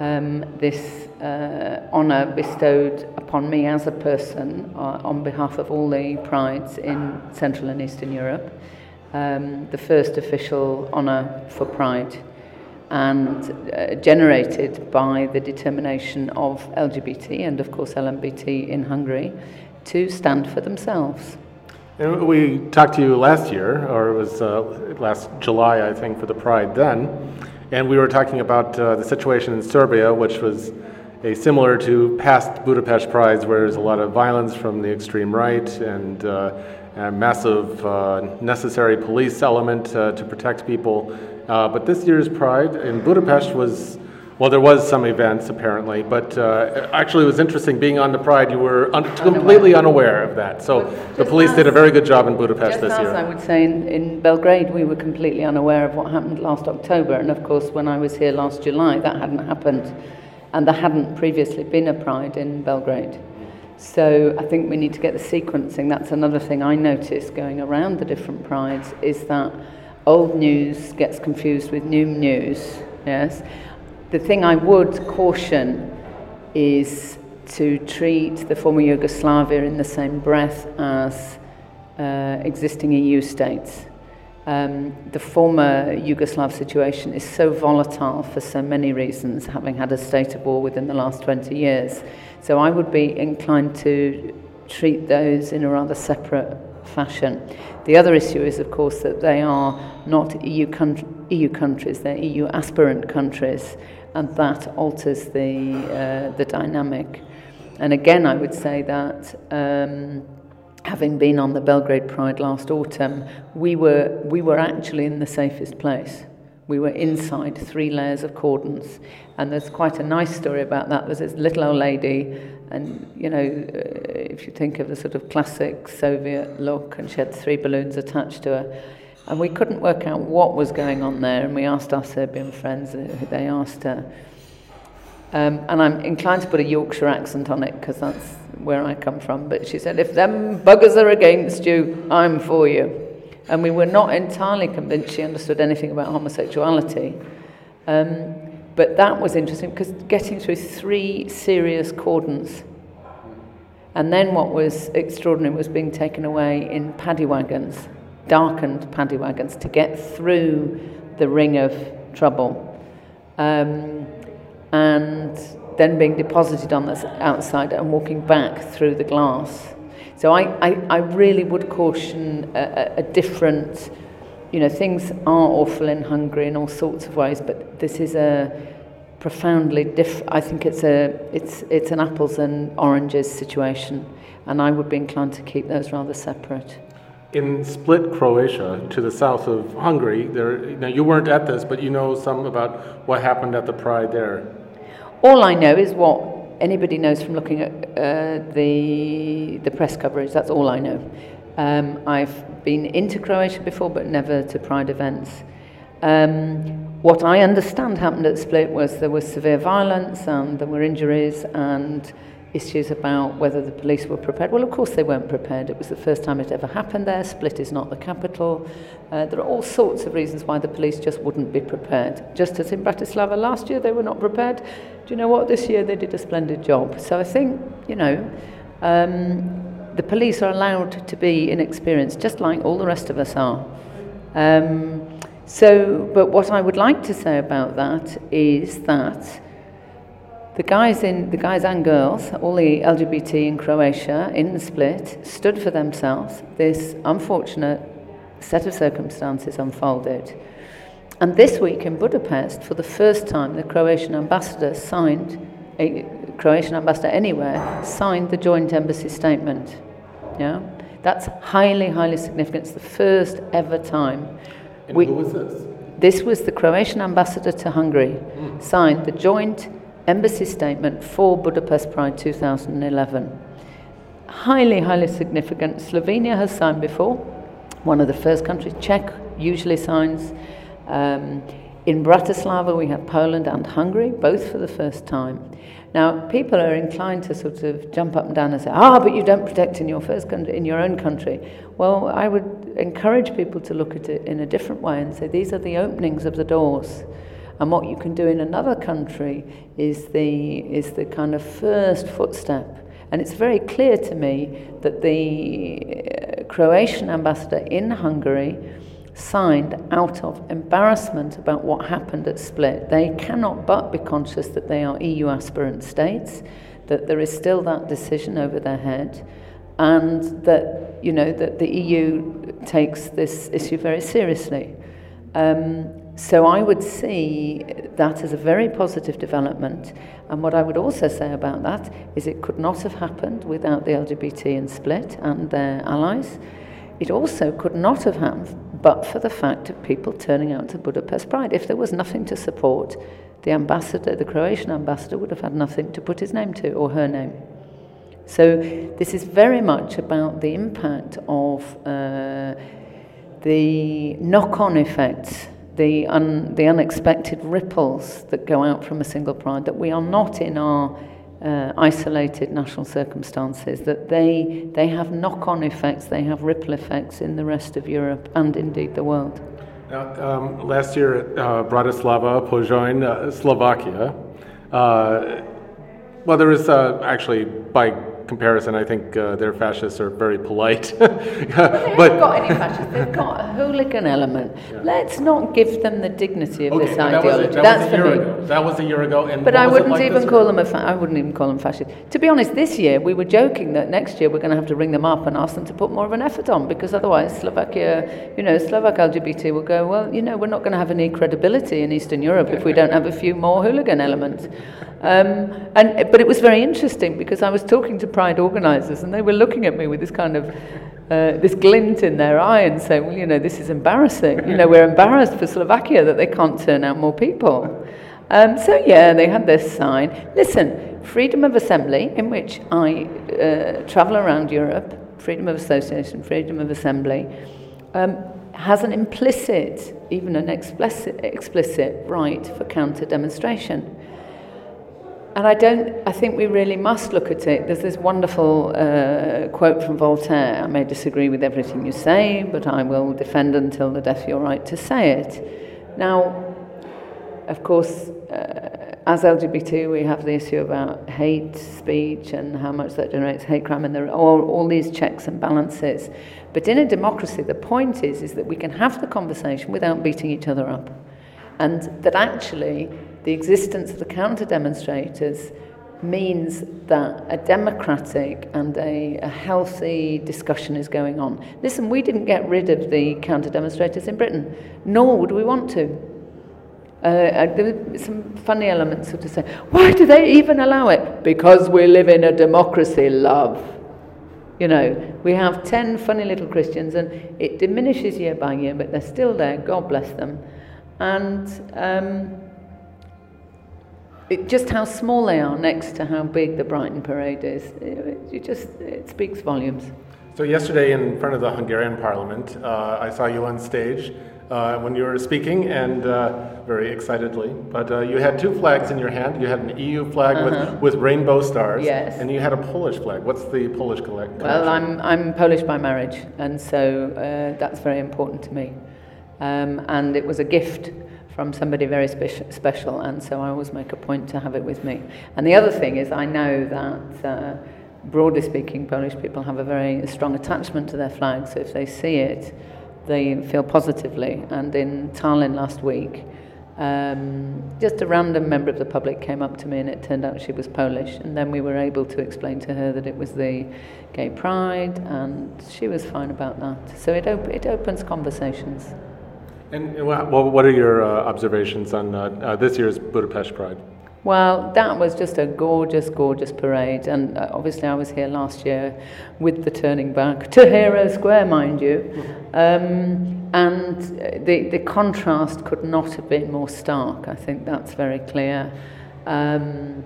Um, this uh, honour bestowed upon me as a person uh, on behalf of all the prides in Central and Eastern Europe, um, the first official honour for Pride and uh, generated by the determination of LGBT and, of course, LMBT in Hungary to stand for themselves. And we talked to you last year, or it was uh, last July, I think, for the Pride then, and we were talking about uh, the situation in Serbia, which was a similar to past Budapest prides where there's a lot of violence from the extreme right and uh, a massive uh, necessary police element uh, to protect people. Uh, but this year's pride in Budapest was well, there was some events apparently, but uh, actually it was interesting being on the Pride. You were un- completely unaware of that. So the police did a very good job in Budapest Just this as year. I would say in, in Belgrade, we were completely unaware of what happened last October. And of course, when I was here last July, that hadn't happened. And there hadn't previously been a Pride in Belgrade. So I think we need to get the sequencing. That's another thing I noticed going around the different Prides is that old news gets confused with new news. Yes. The thing I would caution is to treat the former Yugoslavia in the same breath as uh, existing EU states. Um, the former Yugoslav situation is so volatile for so many reasons, having had a state of war within the last 20 years. So I would be inclined to treat those in a rather separate fashion. The other issue is, of course, that they are not EU, coun- EU countries, they're EU aspirant countries, and that alters the, uh, the dynamic. And again, I would say that um, having been on the Belgrade Pride last autumn, we were, we were actually in the safest place. We were inside three layers of cordons. And there's quite a nice story about that. There's this little old lady, and you know, uh, if you think of the sort of classic Soviet look, and she had three balloons attached to her. And we couldn't work out what was going on there, and we asked our Serbian friends, uh, they asked her. Um, and I'm inclined to put a Yorkshire accent on it because that's where I come from. But she said, if them buggers are against you, I'm for you. And we were not entirely convinced she understood anything about homosexuality. Um, but that was interesting because getting through three serious cordons. And then what was extraordinary was being taken away in paddy wagons, darkened paddy wagons, to get through the ring of trouble. Um, and then being deposited on the outside and walking back through the glass. So I, I, I really would caution a, a, a different, you know, things are awful in Hungary in all sorts of ways, but this is a profoundly different, I think it's, a, it's, it's an apples and oranges situation, and I would be inclined to keep those rather separate. In Split, Croatia, to the south of Hungary, there, now you weren't at this, but you know some about what happened at the Pride there. All I know is what anybody knows from looking at uh, the the press coverage. That's all I know. Um, I've been into Croatia before, but never to Pride events. Um, what I understand happened at Split was there was severe violence and there were injuries and issues about whether the police were prepared. Well, of course they weren't prepared. It was the first time it ever happened there. Split is not the capital. Uh, there are all sorts of reasons why the police just wouldn't be prepared. Just as in Bratislava last year, they were not prepared. Do you know what? This year they did a splendid job. So I think, you know, um, the police are allowed to be inexperienced, just like all the rest of us are. Um, so, but what I would like to say about that is that the guys in the guys and girls, all the LGBT in Croatia in the split, stood for themselves. This unfortunate set of circumstances unfolded. And this week in Budapest, for the first time, the Croatian ambassador signed, a Croatian ambassador anywhere, signed the joint embassy statement. Yeah? That's highly, highly significant. It's the first ever time. And who was this? This was the Croatian ambassador to Hungary, hmm. signed the joint embassy statement for Budapest Pride 2011. Highly, highly significant. Slovenia has signed before, one of the first countries. Czech usually signs. Um, in Bratislava, we have Poland and Hungary, both for the first time. Now, people are inclined to sort of jump up and down and say, "Ah, but you don't protect in your first country, in your own country." Well, I would encourage people to look at it in a different way and say, "These are the openings of the doors." And what you can do in another country is the, is the kind of first footstep. And it's very clear to me that the uh, Croatian ambassador in Hungary signed out of embarrassment about what happened at Split. They cannot but be conscious that they are EU aspirant states, that there is still that decision over their head, and that, you know, that the EU takes this issue very seriously. Um, so I would see that as a very positive development. And what I would also say about that is it could not have happened without the LGBT and Split and their allies. It also could not have happened but for the fact of people turning out to Budapest Pride. If there was nothing to support, the ambassador, the Croatian ambassador, would have had nothing to put his name to or her name. So this is very much about the impact of uh, the knock-on effects the, un, the unexpected ripples that go out from a single pride, that we are not in our uh, isolated national circumstances, that they, they have knock on effects, they have ripple effects in the rest of Europe and indeed the world. Um, last year at uh, Bratislava, Pojoin, uh, Slovakia, uh, well, there was uh, actually, by comparison, I think uh, their fascists are very polite. but they haven't got any fascists. They've got a hooligan element. Yeah. Let's not give them the dignity of okay, this that ideology. That That's was a for year me. Ago. That was a year ago. And but I wouldn't like even call them a. Fa- I wouldn't even call them fascist. To be honest, this year we were joking that next year we're going to have to ring them up and ask them to put more of an effort on because otherwise Slovakia, you know, Slovak LGBT will go. Well, you know, we're not going to have any credibility in Eastern Europe if we don't have a few more hooligan elements. Um, and but it was very interesting because I was talking to Pride organisers and they were looking at me with this kind of uh, this glint in their eye and saying, well, you know, this is embarrassing. You know, we're embarrassed for Slovakia that they can't turn out more people. Um, so yeah, they had this sign. Listen, freedom of assembly, in which I uh, travel around Europe, freedom of association, freedom of assembly, um, has an implicit, even an explicit, explicit right for counter demonstration. And I don't, I think we really must look at it. There's this wonderful uh, quote from Voltaire I may disagree with everything you say, but I will defend until the death your right to say it. Now, of course, uh, as LGBT, we have the issue about hate speech and how much that generates hate crime, and there are all, all these checks and balances. But in a democracy, the point is, is that we can have the conversation without beating each other up. And that actually the existence of the counter demonstrators means that a democratic and a, a, healthy discussion is going on. Listen, we didn't get rid of the counter demonstrators in Britain, nor would we want to. Uh, uh there were some funny elements of to say, why do they even allow it? Because we live in a democracy, love. You know, we have 10 funny little Christians and it diminishes year by year, but they're still there, God bless them. And um, it, just how small they are next to how big the Brighton parade is, it, it just it speaks volumes. So yesterday, in front of the Hungarian Parliament, uh, I saw you on stage uh, when you were speaking, and uh, very excitedly. But uh, you had two flags in your hand. You had an EU flag uh-huh. with, with rainbow stars, yes. and you had a Polish flag. What's the Polish? Well, I'm I'm Polish by marriage, and so uh, that's very important to me. Um, and it was a gift from somebody very spe- special, and so I always make a point to have it with me. And the other thing is, I know that, uh, broadly speaking, Polish people have a very strong attachment to their flag, so if they see it, they feel positively. And in Tallinn last week, um, just a random member of the public came up to me, and it turned out she was Polish. And then we were able to explain to her that it was the gay pride, and she was fine about that. So it, op- it opens conversations. And well, what are your uh, observations on uh, uh, this year's Budapest Pride? Well, that was just a gorgeous, gorgeous parade. And uh, obviously, I was here last year with the turning back to Hero Square, mind you. Um, and the, the contrast could not have been more stark. I think that's very clear. Um,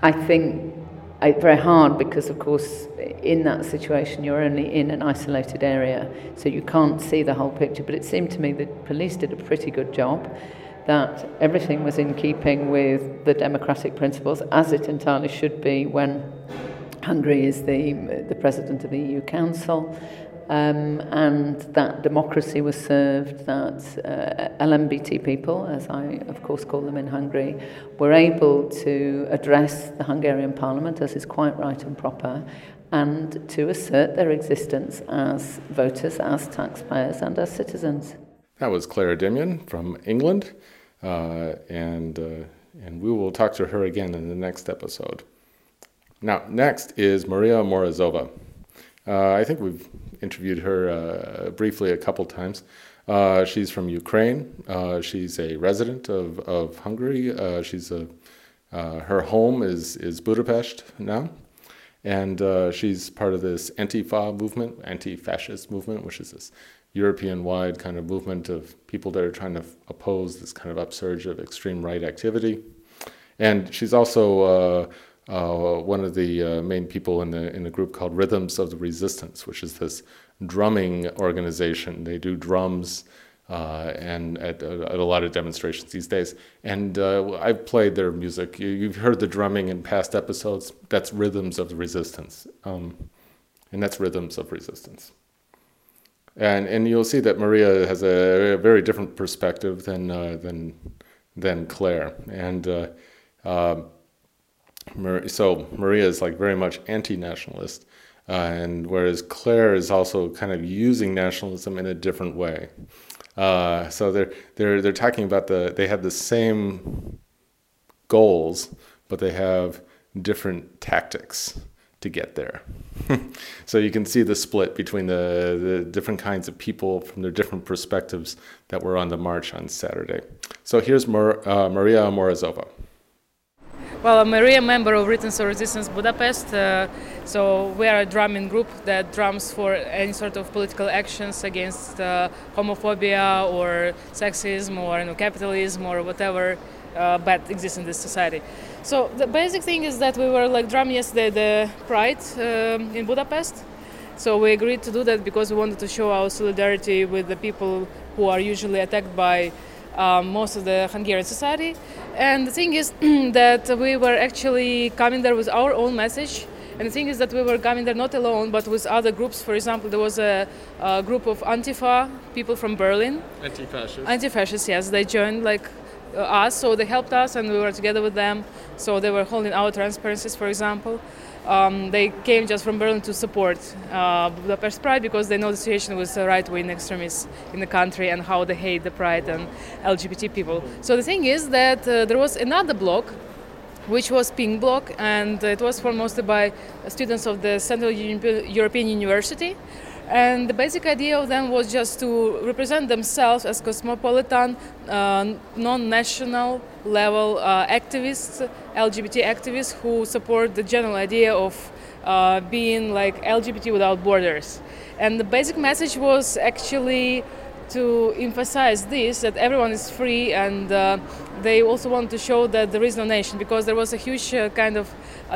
I think very hard because, of course, in that situation, you're only in an isolated area, so you can't see the whole picture. But it seemed to me that police did a pretty good job, that everything was in keeping with the democratic principles, as it entirely should be when Hungary is the, the president of the EU Council. Um, and that democracy was served, that uh, LMBT people, as I of course call them in Hungary, were able to address the Hungarian parliament, as is quite right and proper, and to assert their existence as voters, as taxpayers, and as citizens. That was Clara Demian from England, uh, and, uh, and we will talk to her again in the next episode. Now, next is Maria Morozova. Uh, I think we've interviewed her uh, briefly a couple times. Uh, she's from Ukraine. Uh, she's a resident of, of Hungary. She's a, her home is, is Budapest now. And she's part of this Antifa movement, anti fascist movement, which is this European wide kind of movement of people that are trying to oppose this kind of upsurge of extreme right activity. And she's also uh, one of the uh, main people in the in a group called Rhythms of the Resistance, which is this drumming organization. They do drums uh, and at, at, a lot of demonstrations these days. And uh, I've played their music. You, have heard the drumming in past episodes. That's Rhythms of the Resistance, um, and that's Rhythms of Resistance. And and you'll see that Maria has a, a very different perspective than uh, than than Clare and. So Maria is like very much anti-nationalist, uh, and whereas Clare is also kind of using nationalism in a different way. Uh, so they're they're they're talking about the they have the same goals, but they have different tactics to get there. so you can see the split between the, the different kinds of people from their different perspectives that were on the march on Saturday. So here's Mar- uh, Maria Morozova. Well, I'm a real member of Rhythms of Resistance Budapest. Uh, so we are a drumming group that drums for any sort of political actions against uh, homophobia or sexism or you know, capitalism or whatever uh, bad exists in this society. So the basic thing is that we were like drumming yesterday the Pride um, in Budapest. So we agreed to do that because we wanted to show our solidarity with the people who are usually attacked by um, most of the Hungarian society. And the thing is that we were actually coming there with our own message. And the thing is that we were coming there not alone, but with other groups. For example, there was a, a group of Antifa people from Berlin. Anti-fascists. Anti-fascists, yes. They joined like uh, us, so they helped us, and we were together with them. So they were holding our transparencies, for example. Um, they came just from Berlin to support uh, Budapest Pride because they know the situation with the right-wing extremists in the country and how they hate the Pride and LGBT people. So the thing is that uh, there was another block which was Pink Bloc, and it was formed mostly by students of the Central European University. And the basic idea of them was just to represent themselves as cosmopolitan, uh, non-national level uh, activists, LGBT activists who support the general idea of uh, being like LGBT without borders. And the basic message was actually to emphasize this that everyone is free and uh, they also want to show that there is no nation because there was a huge uh, kind of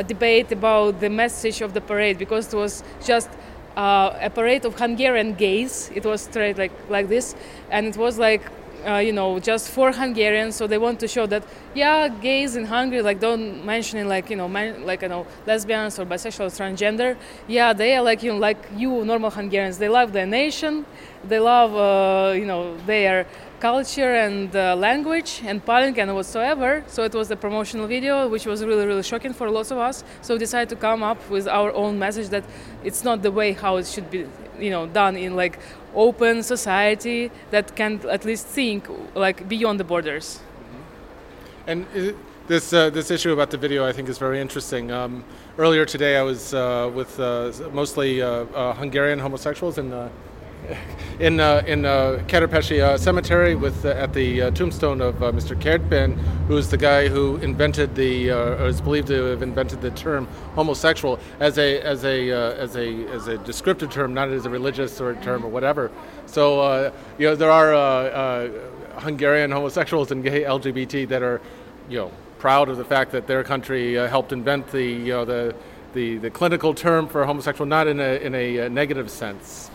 debate about the message of the parade because it was just uh, a parade of Hungarian gays. It was straight like like this, and it was like uh, you know just for Hungarians. So they want to show that yeah, gays in Hungary like don't mention like you know man, like you know lesbians or bisexual or transgender. Yeah, they are like you know like you normal Hungarians. They love their nation. They love uh, you know their culture and uh, language and Palink and whatsoever. So it was a promotional video, which was really, really shocking for lots of us. So we decided to come up with our own message that it's not the way how it should be, you know, done in like open society that can at least think like beyond the borders. Mm-hmm. And this uh, this issue about the video, I think, is very interesting. Um, earlier today, I was uh, with uh, mostly uh, uh, Hungarian homosexuals in the in uh, in uh, uh, Cemetery with uh, at the uh, tombstone of uh, Mr. Kertbeny, who is the guy who invented the or is believed to have invented the term homosexual as a as a as a as a descriptive term, not as a religious or term or whatever. So you know there are Hungarian homosexuals and gay LGBT that are you know proud of the fact that their country helped invent the you know the the, the clinical term for homosexual, not in a in a negative sense.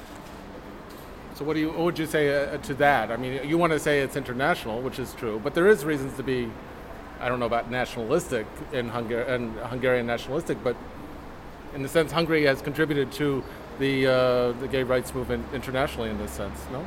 So what do you what would you say uh, to that? I mean, you want to say it's international, which is true, but there is reasons to be, I don't know about nationalistic in Hungary and Hungarian nationalistic, but in the sense Hungary has contributed to the uh, the gay rights movement internationally in this sense, no?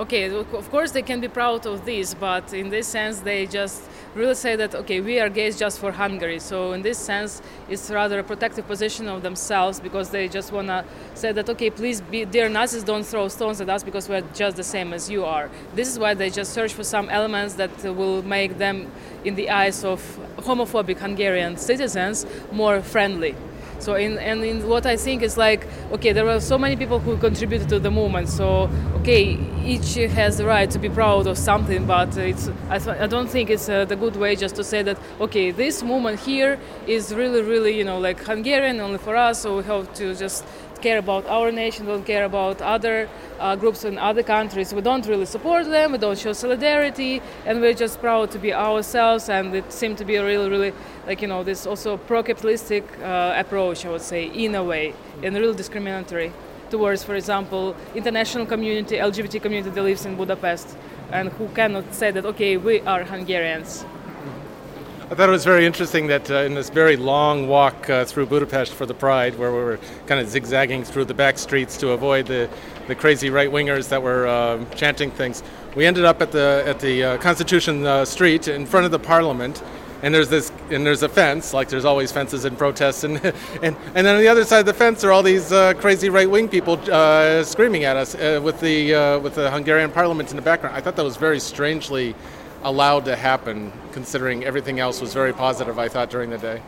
Okay, of course they can be proud of this, but in this sense they just really say that okay, we are gays just for Hungary. So in this sense, it's rather a protective position of themselves because they just wanna say that okay, please, be, dear Nazis, don't throw stones at us because we're just the same as you are. This is why they just search for some elements that will make them, in the eyes of homophobic Hungarian citizens, more friendly. So in and in what I think is like okay, there were so many people who contributed to the movement. So okay, each has the right to be proud of something, but it's I, th- I don't think it's uh, the good way just to say that okay, this movement here is really really you know like Hungarian only for us. So we have to just care about our nation, don't care about other uh, groups in other countries. We don't really support them, we don't show solidarity, and we're just proud to be ourselves. And it seemed to be a really, really, like, you know, this also pro capitalistic uh, approach, I would say, in a way, and really discriminatory towards, for example, international community, LGBT community that lives in Budapest, and who cannot say that, okay, we are Hungarians. I thought it was very interesting that uh, in this very long walk uh, through Budapest for the Pride, where we were kind of zigzagging through the back streets to avoid the, the crazy right wingers that were uh, chanting things, we ended up at the at the uh, Constitution uh, Street in front of the Parliament, and there's this and there's a fence, like there's always fences in protests, and and and then on the other side of the fence are all these uh, crazy right wing people screaming at us with the with the Hungarian Parliament in the background. I thought that was very strangely allowed to happen, considering everything else was very positive, I thought, during the day.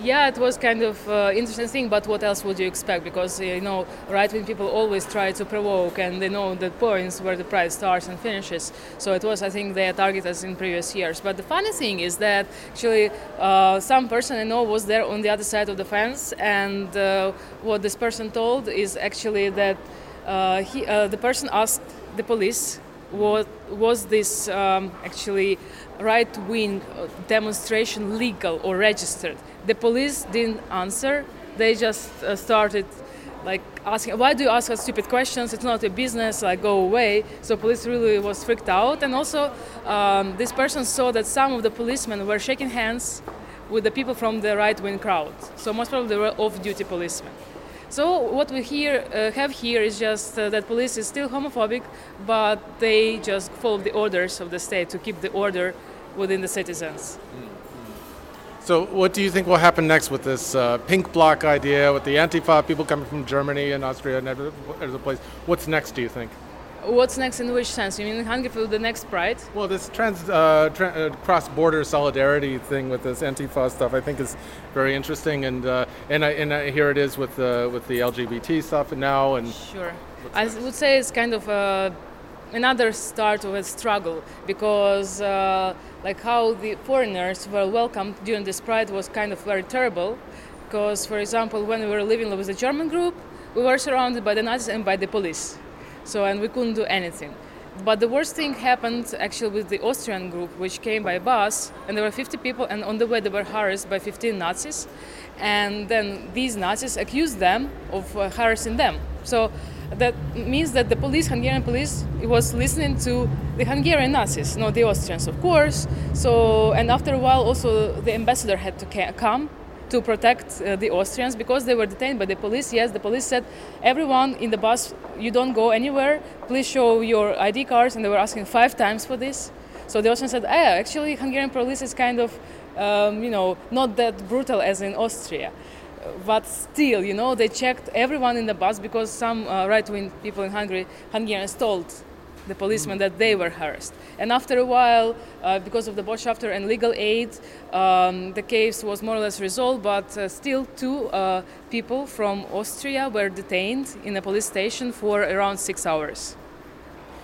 Yeah, it was kind of uh, interesting thing, but what else would you expect? Because you know, right-wing people always try to provoke, and they know the points where the pride starts and finishes. So it was, I think, their target as in previous years. But the funny thing is that actually, uh, some person I know was there on the other side of the fence, and uh, what this person told is actually that uh, he, uh, the person asked the police was, was this um, actually right wing demonstration legal or registered? The police didn't answer. They just uh, started like asking, why do you ask us stupid questions? It's not your business, like go away. So police really was freaked out. And also um, this person saw that some of the policemen were shaking hands with the people from the right wing crowd. So most probably they were off-duty policemen. So what we here uh, have here is just uh, that police is still homophobic, but they just follow the orders of the state to keep the order within the citizens. So, what do you think will happen next with this uh, pink block idea, with the Antifa people coming from Germany and Austria and other place? What's next, do you think? What's next in which sense? You mean Hungary for the next Pride? Well, this trans, uh, tra- uh, cross-border solidarity thing with this Antifa stuff, I think, is very interesting, and uh, and I, and I, here it is with the with the LGBT stuff now, and sure, I would say it's kind of a, another start of a struggle because uh, like how the foreigners were welcomed during this Pride was kind of very terrible, because for example, when we were living with the German group, we were surrounded by the Nazis and by the police. So, and we couldn't do anything. But the worst thing happened actually with the Austrian group, which came by bus, and there were 50 people, and on the way they were harassed by 15 Nazis. And then these Nazis accused them of uh, harassing them. So that means that the police, Hungarian police, was listening to the Hungarian Nazis, not the Austrians, of course. So, and after a while, also the ambassador had to come to protect uh, the Austrians because they were detained by the police. Yes, the police said, everyone in the bus, you don't go anywhere. Please show your ID cards, and they were asking five times for this. So the Austrians said, ah, actually, Hungarian police is kind of, um, you know, not that brutal as in Austria. But still, you know, they checked everyone in the bus because some uh, right-wing people in Hungary, Hungarians told the policemen that they were harassed. And after a while, uh, because of the Botschafter and legal aid, um, the case was more or less resolved, but uh, still two uh, people from Austria were detained in a police station for around six hours.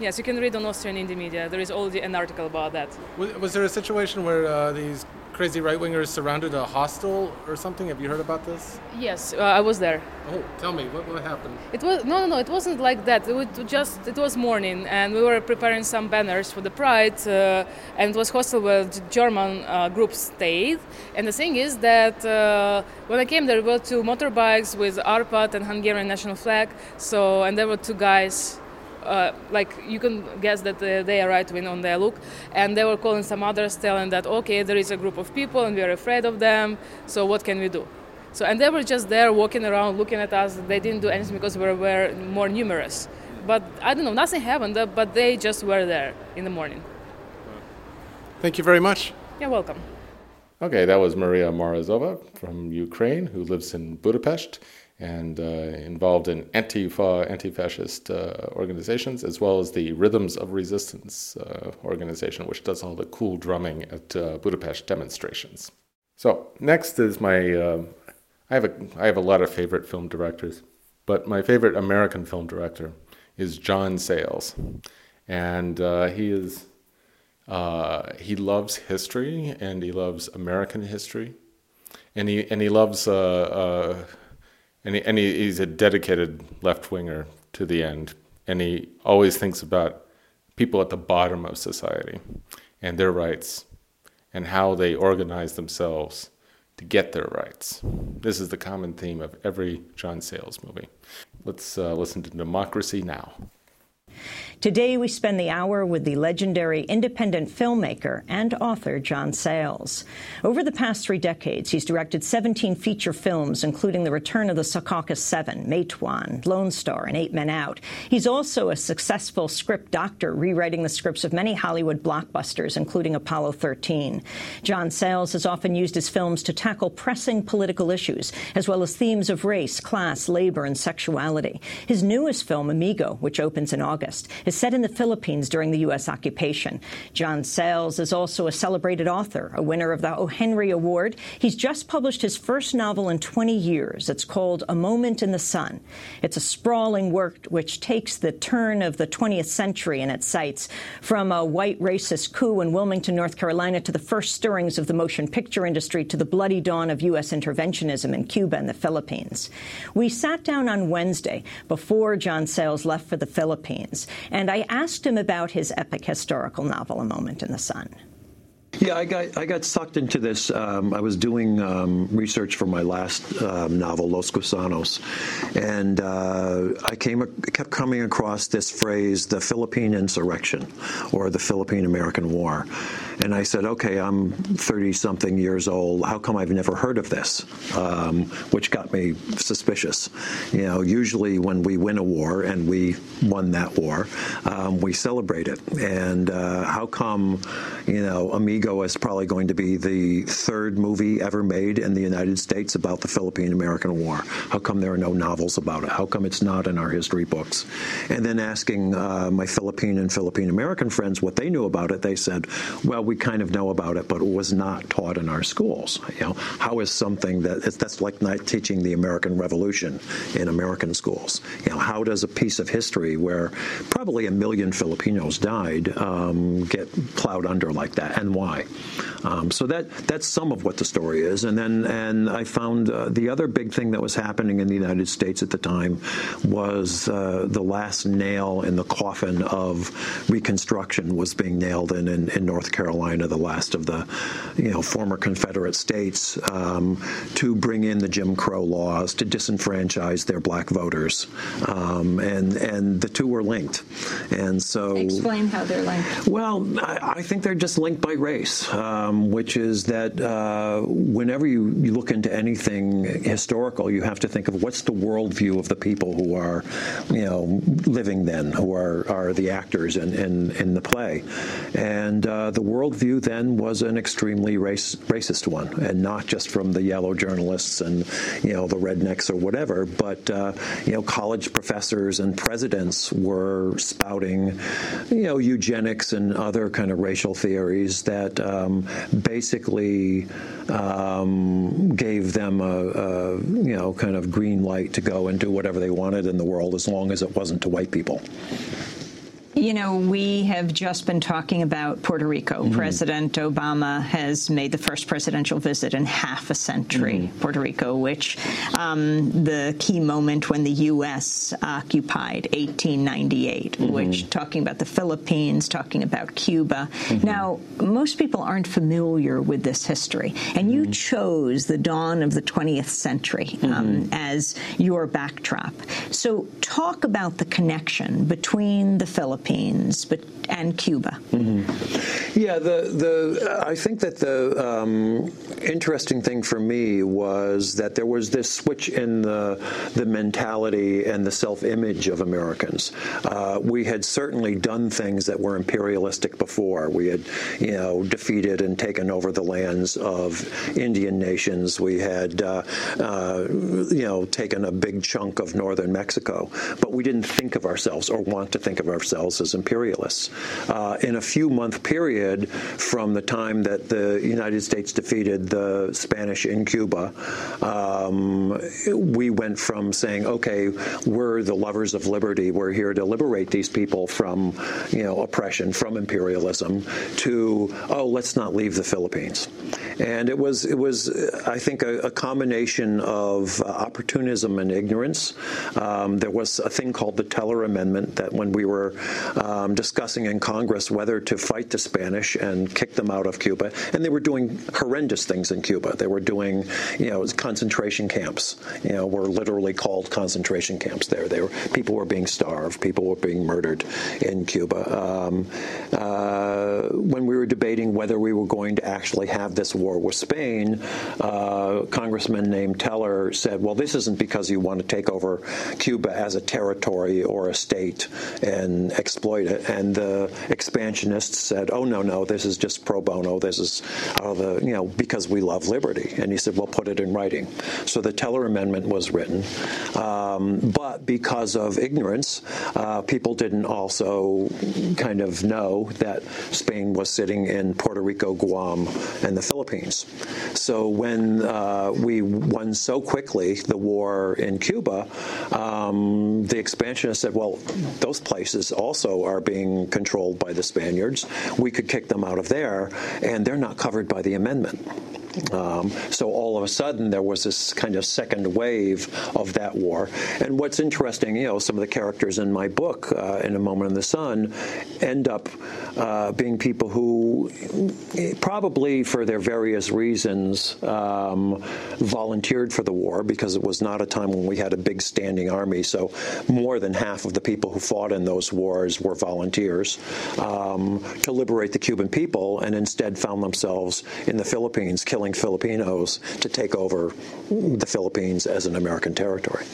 Yes, you can read on Austrian in the media. There is already an article about that. Was, was there a situation where uh, these crazy right wingers surrounded a hostel or something? Have you heard about this? Yes, uh, I was there. Oh, tell me what, what happened. It was no, no, no. It wasn't like that. It was just it was morning, and we were preparing some banners for the Pride, uh, and it was hostel where the German uh, group stayed. And the thing is that uh, when I came, there were two motorbikes with Arpad and Hungarian national flag. So and there were two guys uh, like you can guess that uh, they are right wing on their look. And they were calling some others telling that okay there is a group of people and we are afraid of them so what can we do? So and they were just there walking around looking at us. They didn't do anything because we were more numerous. But i don't know nothing happened uh, but they just were there in the morning. Thank you very much. You're welcome. Okay that was maria morozova from ukraine who lives in budapest and uh, involved in Antifa, anti-fascist uh, organizations, as well as the Rhythms of Resistance uh, organization, which does all the cool drumming at uh, Budapest demonstrations. So next is my I have a I have a lot of favorite film directors, but my favorite American film director is John Sayles, and uh, he is uh, he loves history and he loves American history, and he and he loves and he, and he, he's a dedicated left winger to the end, and he always thinks about people at the bottom of society and their rights and how they organize themselves to get their rights. This is the common theme of every John Sayles movie. Let's uh, listen to Democracy Now! Today, we spend the hour with the legendary independent filmmaker and author John Sayles. Over the past three decades, he's directed 17 feature films, including The Return of the Secaucus Seven, Matewan, Lone Star, and Eight Men Out. He's also a successful script doctor, rewriting the scripts of many Hollywood blockbusters, including Apollo 13. John Sayles has often used his films to tackle pressing political issues, as well as themes of race, class, labor, and sexuality. His newest film, Amigo, which opens in August, is set in the Philippines during the U.S. occupation. John Sayles is also a celebrated author, a winner of the O. Henry Award. He's just published his first novel in 20 years. It's called A Moment in the Sun. It's a sprawling work which takes the turn of the 20th century in its sights, from a white racist coup in Wilmington, North Carolina, to the first stirrings of the motion picture industry, to the bloody dawn of U.S. interventionism in Cuba and the Philippines. We sat down on Wednesday before John Sayles left for the Philippines and I asked him about his epic historical novel, A Moment in the Sun. Yeah, I got I got sucked into this. Um, I was doing um, research for my last um, novel, Los Gusanos, and uh, I came kept coming across this phrase, the Philippine insurrection, or the Philippine American War, and I said, okay, I'm 30 something years old. How come I've never heard of this? Um, which got me suspicious. You know, usually when we win a war and we won that war, um, we celebrate it. And uh, how come, you know, Amigo is probably going to be the third movie ever made in the United States about the Philippine American War? How come there are no novels about it? How come it's not in our history books? And then asking uh, my Philippine and Philippine American friends what they knew about it, they said, well, we kind of know about it, but it was not taught in our schools. You know, how is something that that's like not teaching the American Revolution in American schools? You know, how does a piece of history where probably a million Filipinos died um, get plowed under like that, and why? Um, so that that's some of what the story is, and then and I found uh, the other big thing that was happening in the United States at the time was uh, the last nail in the coffin of Reconstruction was being nailed in in, in North Carolina Carolina, the last of the you know former Confederate states, um, to bring in the Jim Crow laws to disenfranchise their black voters, um, and and the two were linked, and so explain how they're linked. Well, I, I think they're just linked by race, um, which is that uh, whenever you, you look into anything historical, you have to think of what's the worldview of the people who are, you know, living then, who are are the actors in in, in the play, and uh, the world worldview then was an extremely race, racist one, and not just from the yellow journalists and you know the rednecks or whatever, but uh, you know college professors and presidents were spouting you know eugenics and other kind of racial theories that um, basically um, gave them a, a you know kind of green light to go and do whatever they wanted in the world as long as it wasn't to white people. You know, we have just been talking about Puerto Rico. Mm-hmm. President Obama has made the first presidential visit in half a century, mm-hmm. Puerto Rico, which um, the key moment when the U.S. occupied 1898, mm-hmm. which talking about the Philippines, talking about Cuba. Mm-hmm. Now, most people aren't familiar with this history, and you mm-hmm. chose the dawn of the 20th century um, mm-hmm. as your backdrop. So, talk about the connection between the Philippines Philippines, but and Cuba. Mm-hmm. Yeah, the the I think that the um, interesting thing for me was that there was this switch in the the mentality and the self image of Americans. Uh, we had certainly done things that were imperialistic before. We had, you know, defeated and taken over the lands of Indian nations. We had, uh, uh, you know, taken a big chunk of northern Mexico, but we didn't think of ourselves or want to think of ourselves as imperialists. Uh, in a few month period from the time that the United States defeated the Spanish in Cuba, um, we went from saying, okay, we're the lovers of liberty, we're here to liberate these people from, you know, oppression, from imperialism, to, oh, let's not leave the Philippines. And it was, it was, I think, a, a combination of uh, opportunism and ignorance. Um, there was a thing called the Teller Amendment that when we were um, discussing in Congress whether to fight the Spanish and kick them out of Cuba, and they were doing horrendous things in Cuba. They were doing, you know, concentration camps. You know, were literally called concentration camps there. They were people were being starved, people were being murdered in Cuba. Um, uh, when we were debating whether we were going to actually have this war with Spain, uh, Congressman named Teller said, "Well, this isn't because you want to take over Cuba as a territory or a state and exploit it." And the expansionists said, "Oh no, no, this is just pro bono. This is the you know because we love liberty." And he said, "Well, put it in writing." So the Teller Amendment was written, um, but because of ignorance, uh, people didn't also kind of know that Spain was sitting in Puerto Rico, Guam, and the Philippines. So when uh, we won so quickly the war in Cuba, um, the expansionists said, well, those places also are being controlled by the Spaniards. We could kick them out of there, and they're not covered by the amendment. Um, so all of a sudden, there was this kind of second wave of that war. And what's interesting, you know, some of the characters in my book, uh, In a Moment in the Sun, end up uh, being people who probably for their various reasons um, volunteered for the war because it was not a time when we had a big standing army. So more than half of the people who fought in those wars were volunteers um, to liberate the Cuban people and instead found themselves in the Philippines killing Filipinos to take over the Philippines as an American territory.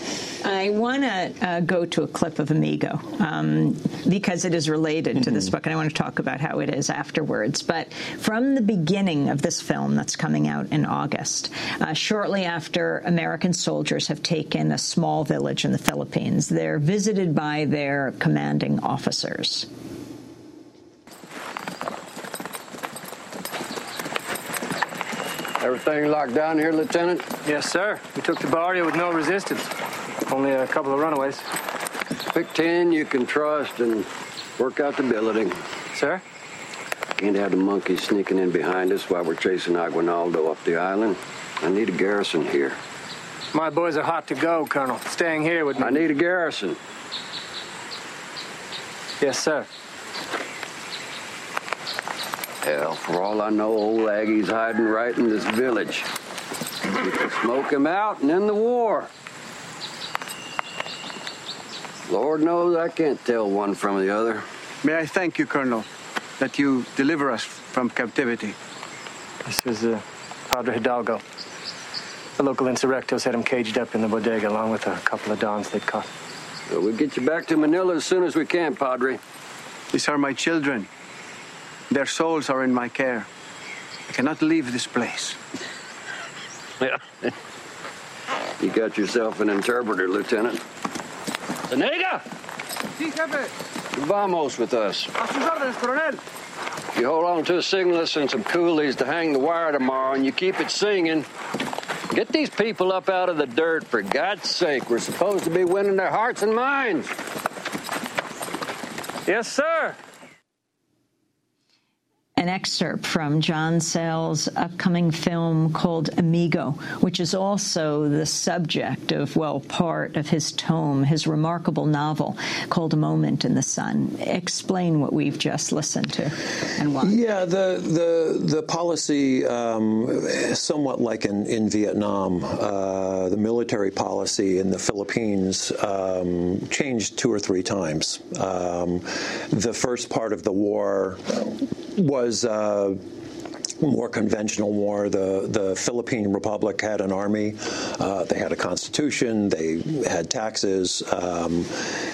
I want to uh, go to a clip of Amigo um, because it is related to this book, and I want to talk about how it is afterwards. But from the beginning of this film that's coming out in August, uh, shortly after American soldiers have taken a small village in the Philippines, they're visited by their commanding officers. Everything locked down here, Lieutenant? Yes, sir. We took the barrio with no resistance. Only a couple of runaways. Pick ten you can trust and work out the billeting. Sir? Can't have the monkeys sneaking in behind us while we're chasing Aguinaldo up the island. I need a garrison here. My boys are hot to go, Colonel. Staying here with me. I need a garrison. Yes, sir. Hell, for all I know, old Aggie's hiding right in this village. We can smoke him out and end the war. Lord knows I can't tell one from the other. May I thank you, Colonel, that you deliver us from captivity. This is uh, Padre Hidalgo. The local insurrectos had him caged up in the bodega along with a couple of dons they'd caught. Well, we'll get you back to Manila as soon as we can, Padre. These are my children. Their souls are in my care. I cannot leave this place. Yeah. you got yourself an interpreter, Lieutenant. Zanega! Sí, jefe. Vamos with us. A sus órdenes, coronel. You hold on to a singlet and some coolies to hang the wire tomorrow, and you keep it singing. Get these people up out of the dirt, for God's sake. We're supposed to be winning their hearts and minds. Yes, sir. An excerpt from John Sayles' upcoming film called Amigo, which is also the subject of, well, part of his tome, his remarkable novel called A Moment in the Sun. Explain what we've just listened to and why. Yeah, the the the policy, um, somewhat like in in Vietnam, uh, the military policy in the Philippines um, changed two or three times. Um, the first part of the war was. Uh, more conventional war. The the Philippine Republic had an army, uh, they had a constitution, they had taxes. Um,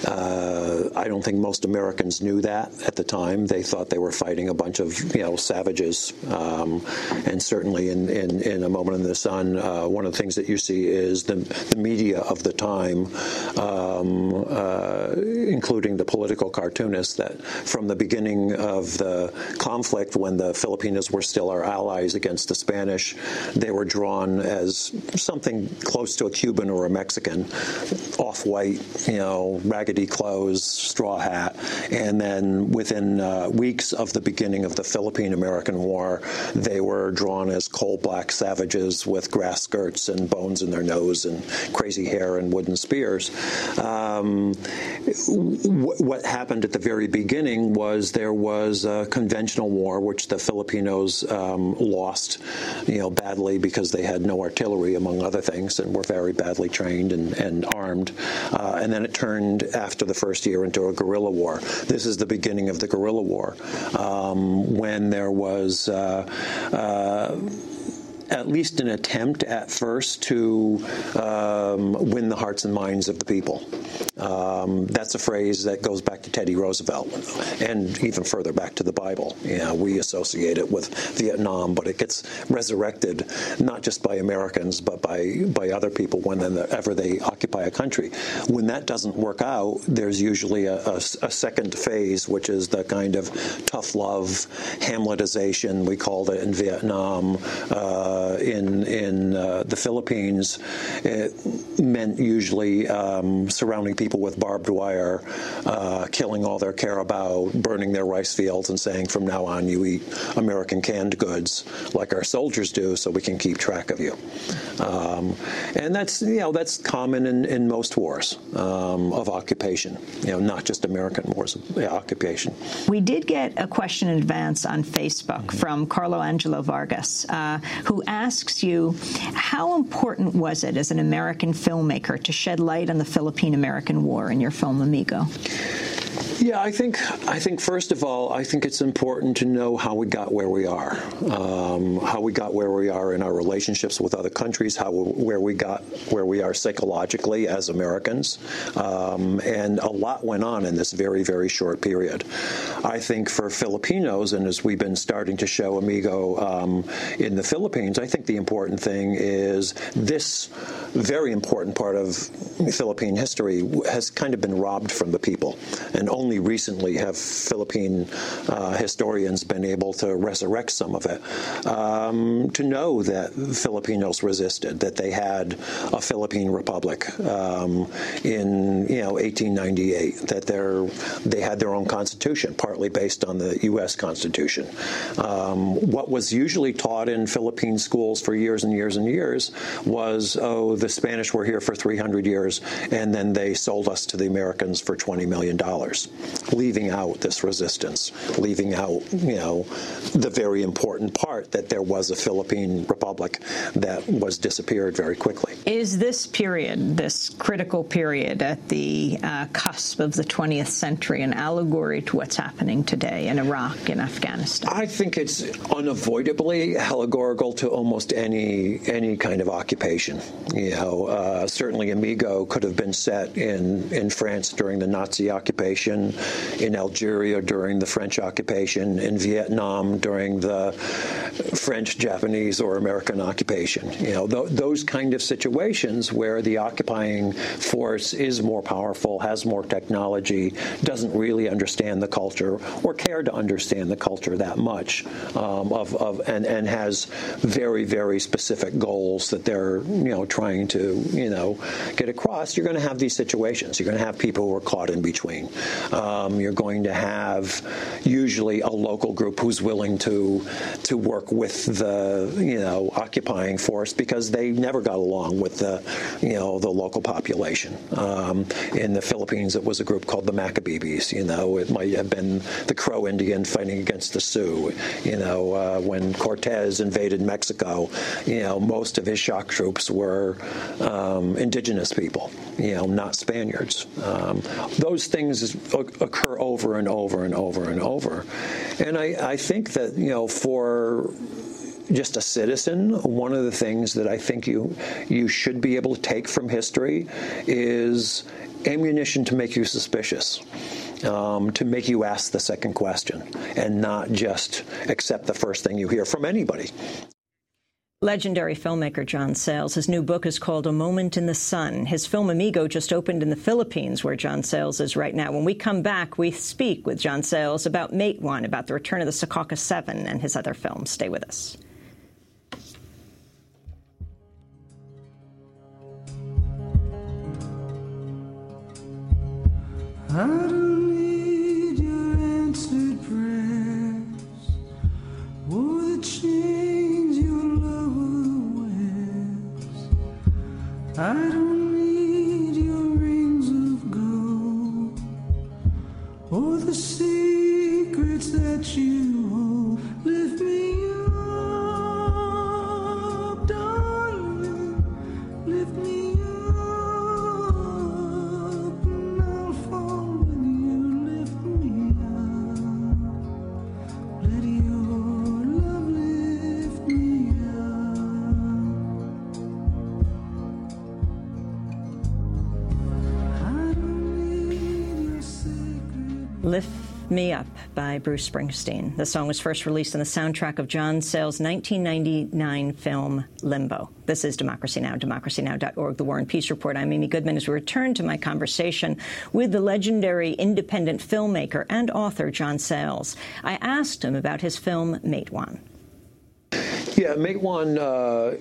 uh, I don't think most Americans knew that at the time. They thought they were fighting a bunch of you know savages. Um, and certainly in, in, in, a moment in the sun, uh, one of the things that you see is the, the media of the time, um, uh, including the political cartoonists, that from the beginning of the conflict, when the Filipinos were still our allies against the Spanish, they were drawn as something close to a Cuban or a Mexican, off-white, you know, raggedy clothes, straw hat, and then within uh, weeks of the beginning of the Philippine-American War, they were drawn as coal-black savages with grass skirts and bones in their nose and crazy hair and wooden spears. Um, what happened at the very beginning was there was a conventional war, which the Filipinos um, lost, you know, badly because they had no artillery, among other things, and were very badly trained and, and armed. Uh, and then it turned after the first year into a guerrilla war. This is the beginning of the guerrilla war, um, when there was. Uh, uh, at least an attempt at first to um, win the hearts and minds of the people. Um, that's a phrase that goes back to Teddy Roosevelt and even further back to the Bible. Know, we associate it with Vietnam, but it gets resurrected not just by Americans but by by other people whenever they occupy a country. When that doesn't work out, there's usually a, a, a second phase, which is the kind of tough love Hamletization we called it in Vietnam. Uh, in in uh, the Philippines, it meant usually um, surrounding people with barbed wire, uh, killing all their carabao, burning their rice fields, and saying from now on you eat American canned goods like our soldiers do, so we can keep track of you. Um, and that's you know that's common in, in most wars um, of occupation. You know, not just American wars of occupation. We did get a question in advance on Facebook mm-hmm. from Carlo Angelo Vargas, uh, who asks you, how important was it as an American filmmaker to shed light on the Philippine American War in your film Amigo? Yeah, I think I think first of all, I think it's important to know how we got where we are, um, how we got where we are in our relationships with other countries, how where we got where we are psychologically as Americans, um, and a lot went on in this very very short period. I think for Filipinos, and as we've been starting to show Amigo um, in the Philippines, I think the important thing is this very important part of Philippine history has kind of been robbed from the people, and only recently have Philippine uh, historians been able to resurrect some of it. Um, to know that Filipinos resisted, that they had a Philippine Republic um, in you know 1898, that they they had their own constitution, partly based on the U.S. Constitution. Um, what was usually taught in Philippine schools for years and years and years was, oh, the Spanish were here for 300 years, and then they sold us to the Americans for 20 million dollars leaving out this resistance, leaving out, you know, the very important part that there was a Philippine Republic that was disappeared very quickly. Is this period, this critical period at the uh, cusp of the 20th century, an allegory to what's happening today in Iraq and Afghanistan? I think it's unavoidably allegorical to almost any any kind of occupation. You know, uh, certainly Amigo could have been set in in France during the Nazi occupation in Algeria during the French occupation, in Vietnam during the French, Japanese, or American occupation. You know, th- those kind of situations where the occupying force is more powerful, has more technology, doesn't really understand the culture or care to understand the culture that much, um, of, of and, and has very, very specific goals that they're you know trying to you know get across. You're going to have these situations. You're going to have people who are caught in between. Um, you're going to have usually a local group who's willing to to work with the you know occupying force because they never got along with the you know the local population. Um, in the Philippines, it was a group called the Macabebes. You know, it might have been the Crow Indian fighting against the Sioux. You know, uh, when Cortez invaded Mexico, you know most of his shock troops were um, indigenous people. You know, not Spaniards. Um, those things occur over and over and over and over. And I, I think that, you know, for just a citizen, one of the things that I think you you should be able to take from history is ammunition to make you suspicious. Um, to make you ask the second question and not just accept the first thing you hear from anybody. Legendary filmmaker John Sayles. His new book is called A Moment in the Sun. His film Amigo just opened in the Philippines, where John Sayles is right now. When we come back, we speak with John Sayles about Matewan, about the return of the Secaucus Seven, and his other films. Stay with us. I don't need your answered prayers or the chains I don't need your rings of gold or the secrets that you hold. Lift me up, darling. Lift me Me Up by Bruce Springsteen. The song was first released on the soundtrack of John Sayles' 1999 film Limbo. This is Democracy Now!, democracynow.org, The War and Peace Report. I'm Amy Goodman as we return to my conversation with the legendary independent filmmaker and author John Sayles. I asked him about his film Matewan. Yeah, Matewan uh,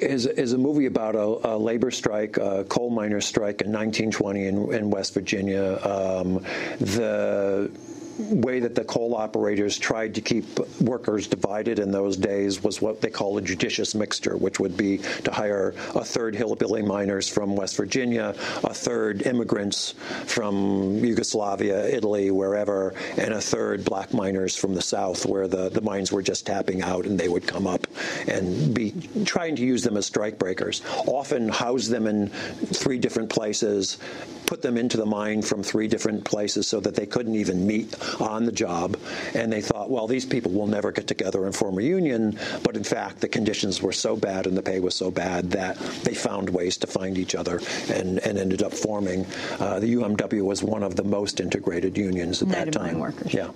is, is a movie about a, a labor strike, a coal miners' strike in 1920 in, in West Virginia. Um, the way that the coal operators tried to keep workers divided in those days was what they call a judicious mixture, which would be to hire a third hillbilly miners from West Virginia, a third immigrants from Yugoslavia, Italy, wherever, and a third black miners from the South, where the, the mines were just tapping out and they would come up and be trying to use them as strike breakers. Often house them in three different places, put them into the mine from three different places so that they couldn't even meet on the job. And they thought, well, these people will never get together and form a union. But in fact, the conditions were so bad and the pay was so bad that they found ways to find each other and, and ended up forming. Uh, the UMW was one of the most integrated unions at Native that time. workers. Yeah.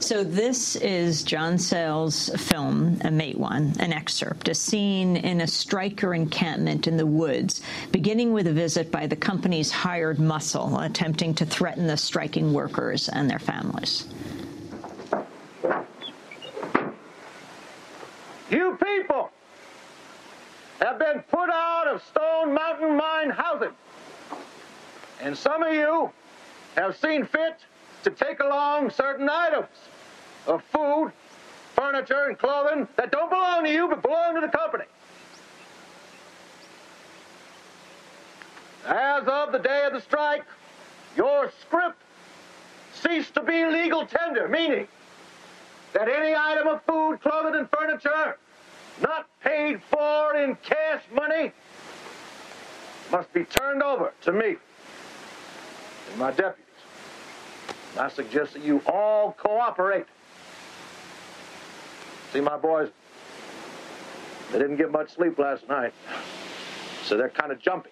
So this is John Sayles' film, A Matewan, an excerpt, a scene in a striker encampment in the woods, beginning with a visit by the company's hired muscle attempting to threaten the striking workers and their families. You people have been put out of Stone Mountain Mine housing. And some of you have seen fit to take along certain items of food, furniture, and clothing that don't belong to you but belong to the company. As of the day of the strike, your scrip ceased to be legal tender, meaning that any item of food, clothing, and furniture not paid for in cash money must be turned over to me and my deputies. I suggest that you all cooperate. See, my boys, they didn't get much sleep last night, so they're kind of jumpy.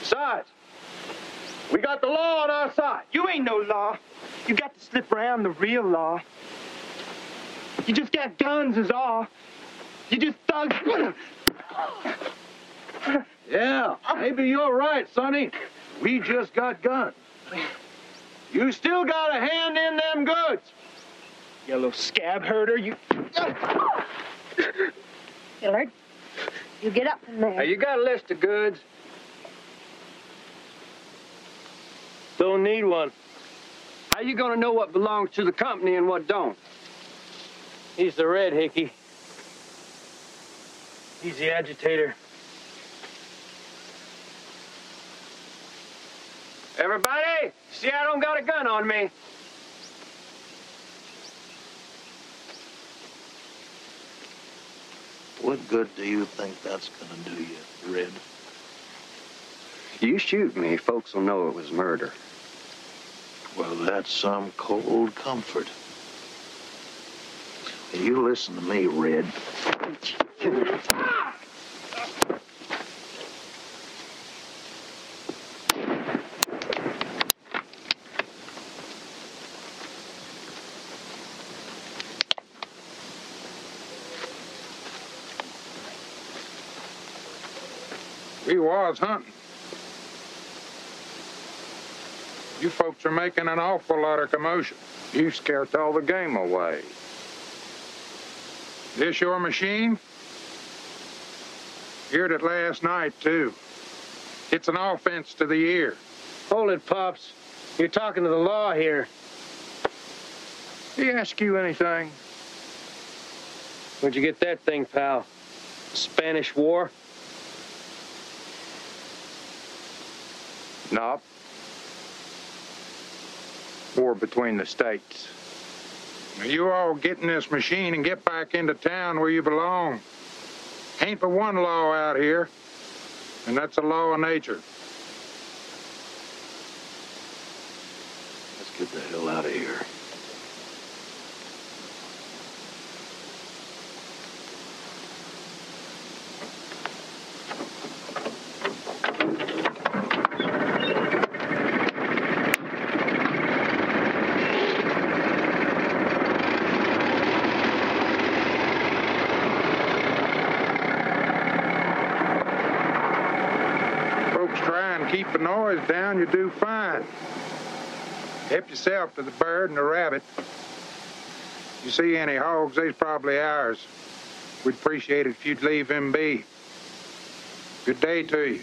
Besides, we got the law on our side. You ain't no law. You got to slip around the real law. You just got guns is all. You just thugs. Yeah, maybe you're right, Sonny. We just got guns. You still got a hand in them goods. Yellow scab herder, you. Hillard, you get up from there. Hey, you got a list of goods? Don't need one. How you gonna know what belongs to the company and what don't? He's the red hickey. He's the agitator. Everybody, see I don't got a gun on me. What good do you think that's gonna do you, Red? You shoot me, folks will know it was murder. Well, that's some cold comfort. You listen to me, Red. Ah! Hunting. You folks are making an awful lot of commotion. You scared all the game away. This your machine? Heard it last night, too. It's an offense to the ear. Hold it, Pops. You're talking to the law here. He ask you anything? Where'd you get that thing, pal? Spanish War? Nope. War between the states. You all get in this machine and get back into town where you belong. Ain't but one law out here, and that's the law of nature. Let's get the hell out of here. Folks try and keep the noise down, you do fine. Help yourself to the bird and the rabbit. If You see any hogs, they's probably ours. We'd appreciate it if you'd leave them be. Good day to you.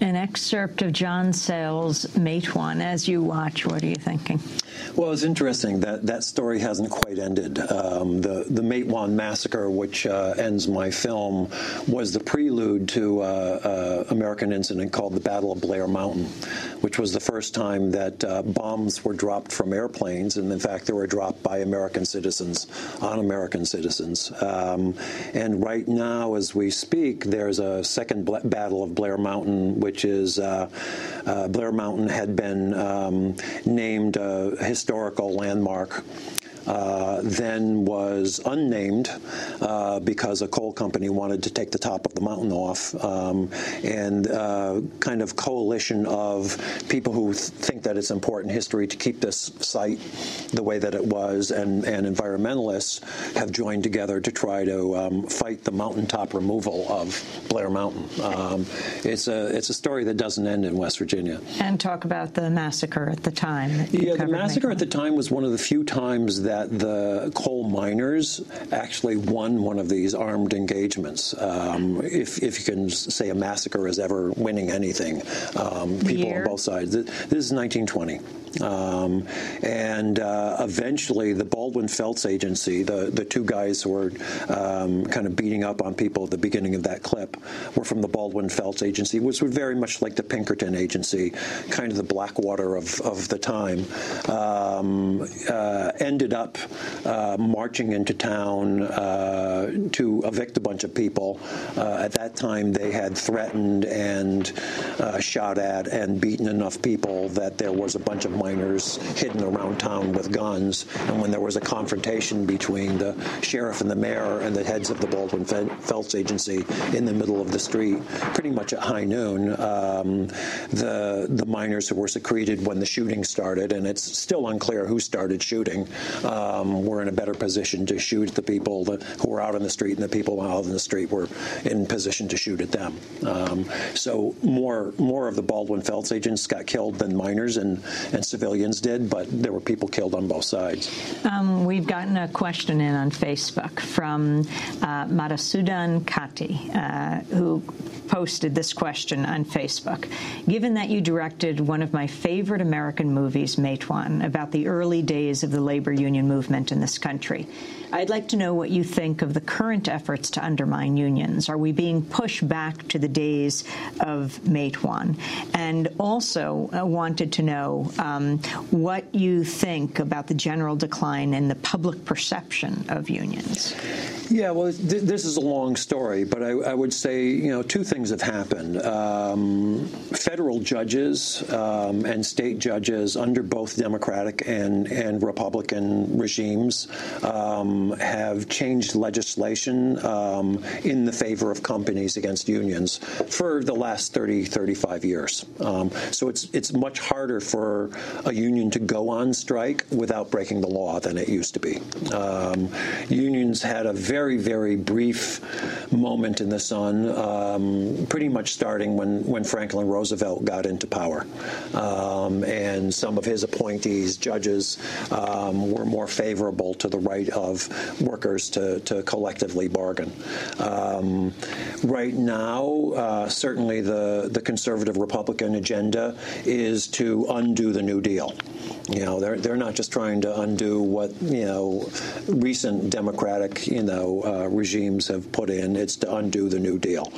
An excerpt of John Sayles' Matewan. As you watch, what are you thinking? Well, it's interesting that that story hasn't quite ended. Um, the the Matewan massacre, which uh, ends my film, was the prelude to uh, uh, American incident called the Battle of Blair Mountain, which was the first time that uh, bombs were dropped from airplanes, and in fact, they were dropped by American citizens on American citizens. Um, and right now, as we speak, there's a second Battle of Blair Mountain, which is uh, uh, Blair Mountain had been um, named a historical landmark. Uh, then was unnamed uh, because a coal company wanted to take the top of the mountain off, um, and uh, kind of coalition of people who th- think that it's important history to keep this site the way that it was, and, and environmentalists have joined together to try to um, fight the mountaintop removal of Blair Mountain. Um, it's a it's a story that doesn't end in West Virginia. And talk about the massacre at the time. Yeah, the massacre at the time was one of the few times that the coal miners actually won one of these armed engagements. Um, if, if you can say a massacre is ever winning anything, um, people Year? on both sides. This is 1920. Um, and uh, eventually, the Baldwin Felts Agency, the, the two guys who were um, kind of beating up on people at the beginning of that clip, were from the Baldwin Felts Agency, which was very much like the Pinkerton Agency, kind of the Blackwater of, of the time. Um, uh, ended up uh, marching into town uh, to evict a bunch of people. Uh, at that time, they had threatened and uh, shot at and beaten enough people that there was a bunch of miners hidden around town with guns. And when there was a confrontation between the sheriff and the mayor and the heads of the Baldwin Fe- Felts Agency in the middle of the street, pretty much at high noon, um, the the miners who were secreted when the shooting started, and it's still unclear who started shooting, um, were in a better position to shoot the people that, who were out on the street, and the people out in the street were in position to shoot at them. Um, so more more of the Baldwin Felts agents got killed than miners and, and civilians did, but there were people killed on both sides. Um, we've gotten a question in on Facebook from uh, Madasudan Kati, uh, who posted this question on Facebook. Given that you directed one of my favorite American movies, Matewan, about the early days of the labor union movement in this country, I'd like to know what you think of the current efforts to undermine unions. Are we being pushed back to the days of Matewan? And also wanted to know um, what you think about the general decline in the public perception of unions. Yeah, well, th- this is a long story, but I, I would say, you know, two things things have happened. Um, federal judges um, and state judges under both Democratic and, and Republican regimes um, have changed legislation um, in the favor of companies against unions for the last 30, 35 years. Um, so it's, it's much harder for a union to go on strike without breaking the law than it used to be. Um, unions had a very, very brief moment in the sun, um, pretty much starting when, when Franklin Roosevelt got into power. Um, and some of his appointees, judges, um, were more favorable to the right of workers to, to collectively bargain. Um, right now, uh, certainly the, the conservative Republican agenda is to undo the New Deal. You know, they're they're not just trying to undo what you know recent democratic you know uh, regimes have put in. It's to undo the New Deal,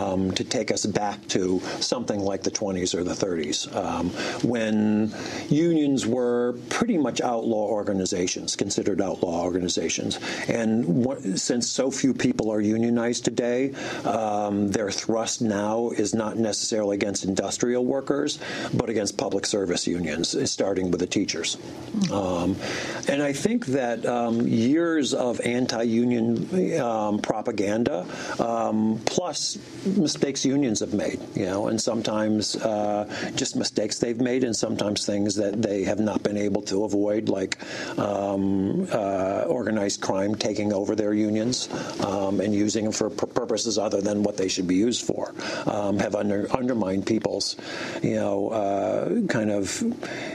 um, to take us back to something like the 20s or the 30s, um, when unions were pretty much outlaw organizations, considered outlaw organizations. And what, since so few people are unionized today, um, their thrust now is not necessarily against industrial workers, but against public service unions, starting with the teachers. Um, and I think that um, years of anti-union um, propaganda, plus mistakes unions have made, you know, and sometimes uh, just mistakes they've made, and sometimes things that they have not been able to avoid, like um, uh, organized crime taking over their unions um, and using them for purposes other than what they should be used for, have under, undermined people's, you know, uh, kind of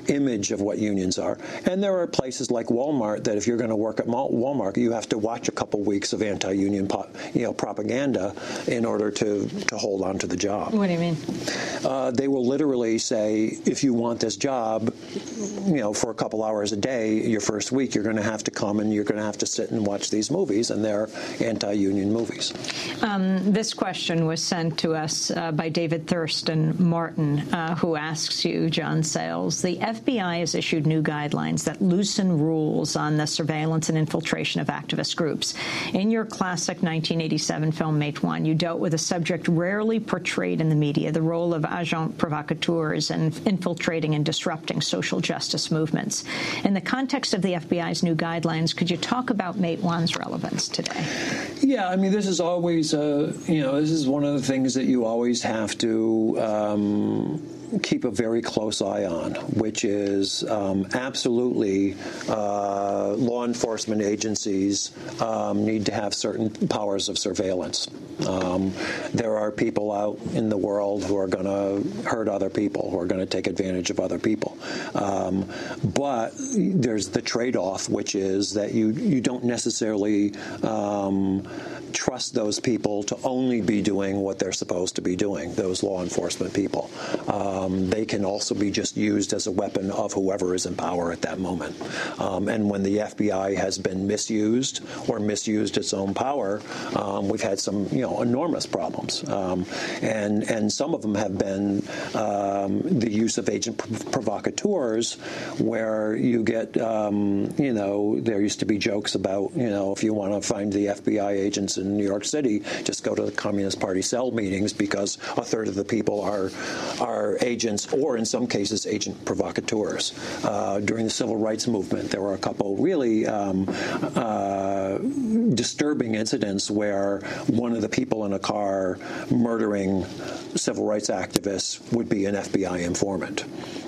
image of what unions are. And there are places like Walmart that if you're going to work at Walmart, you have to watch a couple weeks of anti-union, you know, propaganda in order to to hold on to the job. What do you mean? Uh, they will literally say, if you want this job, you know, for a couple hours a day, your first week, you're going to have to come and you're going to have to sit and watch these movies, and they're anti-union movies. Um, this question was sent to us uh, by David Thurston Martin, uh, who asks you, John Sayles, the FBI has issued new guidelines that loosen rules on the surveillance and infiltration of activist groups. In your classic 1987 film Matewan, you dealt with a subject rarely portrayed in the media, the role of agent provocateurs and infiltrating and disrupting social justice movements. In the context of the FBI's new guidelines, could you talk about Matewan's relevance today? Yeah, I mean, this is always, uh, you know, this is one of the things that you always have to um, keep a very close eye on, which is um, absolutely uh, law enforcement agencies um, need to have certain powers of surveillance. Um, there are people out in the world who are going to hurt other people, who are going to take advantage of other people. Um, but there's the trade-off, which is that you you don't necessarily um, trust those people to only be doing what they're supposed to be doing. Those law enforcement people. Um, they can also be just used as a weapon of whoever is in power at that moment. Um, and when the FBI has been misused or misused its own power, um, we've had some, you know, enormous problems. Um, and and some of them have been um, the use of agent provocateurs, where you get, um, you know, there used to be jokes about, you know, if you want to find the FBI agents in New York City, just go to the Communist Party cell meetings because a third of the people are are agents, or in some cases, agent provocateurs. Uh, during the civil rights movement, there were a couple really um, uh, disturbing incidents where one of the people in a car murdering civil rights activists would be an FBI informant.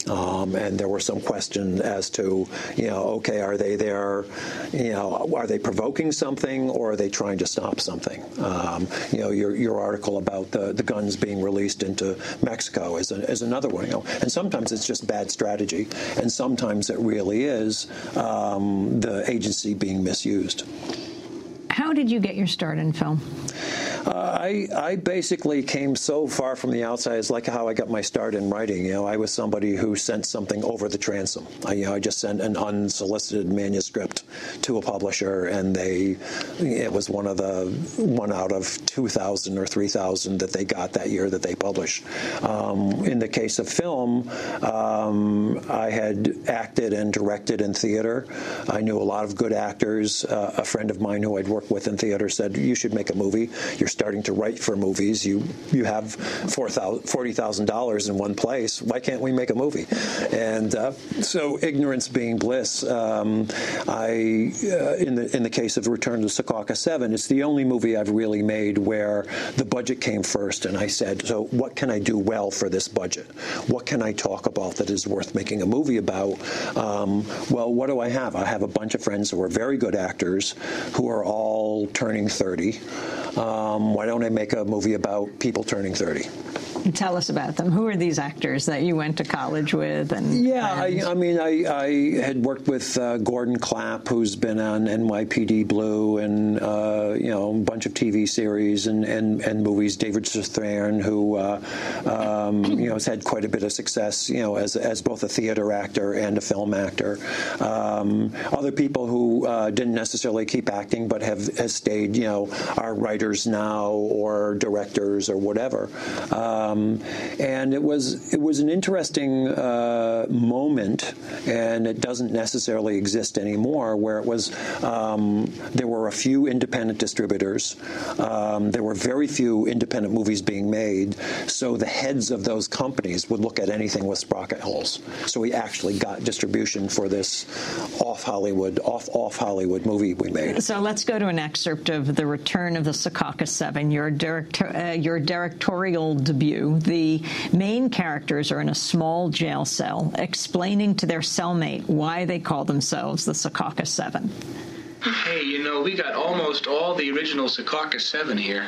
Um, and there were some questions as to, you know, okay, are they there, you know, are they provoking something or are they trying to stop something? Um, you know, your, your article about the, the guns being released into Mexico is, a, is another one. You know, and sometimes it's just bad strategy, and sometimes it really is um, the agency being misused. How did you get your start in film? Uh, I, I basically came so far from the outside. It's like how I got my start in writing. You know, I was somebody who sent something over the transom. I, you know, I just sent an unsolicited manuscript to a publisher, and they, it was one of the one out of 2,000 or 3,000 that they got that year that they published. Um, in the case of film, um, I had acted and directed in theater. I knew a lot of good actors. Uh, a friend of mine who I'd worked with in theater said, "You should make a movie. You're starting to write for movies, you you have forty thousand dollars in one place. Why can't we make a movie? And uh, so, ignorance being bliss. Um, I, uh, in the in the case of Return to Secaucus Seven, it's the only movie I've really made where the budget came first, and I said, so what can I do well for this budget? What can I talk about that is worth making a movie about? Um, well, what do I have? I have a bunch of friends who are very good actors who are all turning 30. Um, why don't I make a movie about people turning 30? Tell us about them. Who are these actors that you went to college with? And yeah, I, I, mean, I, I, had worked with uh, Gordon Clapp, who's been on NYPD Blue and uh, you know a bunch of TV series and, and, and movies. David Strathairn, who uh, um, you know has had quite a bit of success, you know, as as both a theater actor and a film actor. Um, other people who uh, didn't necessarily keep acting but have, have stayed, you know, are writers now or directors or whatever. Um, and it was it was an interesting uh, moment, and it doesn't necessarily exist anymore. Where it was, um, there were a few independent distributors. Um, there were very few independent movies being made, so the heads of those companies would look at anything with sprocket holes. So we actually got distribution for this off Hollywood, off off Hollywood movie we made. So let's go to an excerpt of the Return of the Secaucus Seven, your director, uh, your directorial debut. The main characters are in a small jail cell, explaining to their cellmate why they call themselves the Secaucus Seven. Hey, you know, we got almost all the original Secaucus 7 here.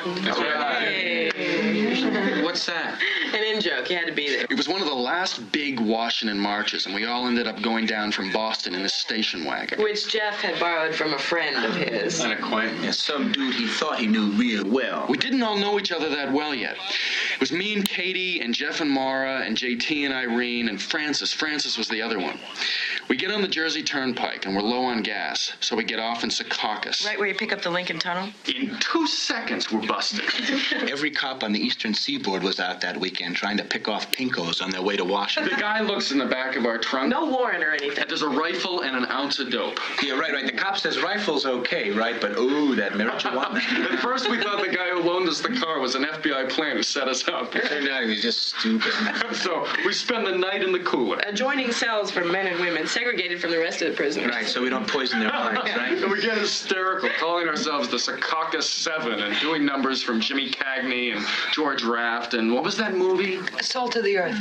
What's that? An in joke. You had to be there. It was one of the last big Washington marches, and we all ended up going down from Boston in a station wagon. Which Jeff had borrowed from a friend of his. An acquaintance. Some dude he thought he knew real well. We didn't all know each other that well yet. It was me and Katie, and Jeff and Mara, and JT and Irene, and Francis. Francis was the other one. We get on the Jersey Turnpike, and we're low on gas, so we get off in Secaucus. Right where you pick up the Lincoln Tunnel? In two seconds, we're busted. Every cop on the eastern seaboard was out that weekend trying to pick off pinkos on their way to Washington. The guy looks in the back of our trunk. No warrant or anything. And there's a rifle and an ounce of dope. Yeah, right, right. The cop says rifle's okay, right? But ooh, that marijuana. At first, we thought the guy who loaned us the car was an FBI plant who set us up. It turned out he was just stupid. so we spend the night in the cooler. Adjoining cells for men and women, segregated from the rest of the prisoners. Right, so we don't poison their minds, right? And we get hysterical, calling ourselves the Secaucus Seven and doing numbers from Jimmy Cagney and George Raft and what was that movie? Salt of the earth.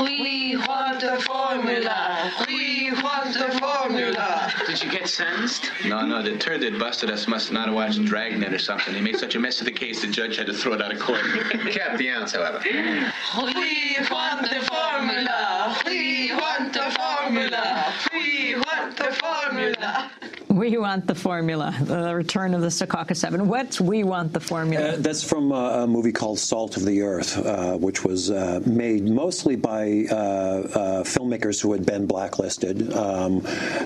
We want the formula. We want the formula. Did you get sentenced? No, no, the turd that busted us must not have watched Dragnet or something. He made such a mess of the case, the judge had to throw it out of court. Kept the ounce, however. We want the formula. We want the formula. We want the formula. We want the formula. The return of the Secaucus Seven. What's we want the formula? Uh, that's from a, a, movie called Salt of the Earth, uh, which was uh, made mostly by uh, uh, filmmakers who had been blacklisted. Um,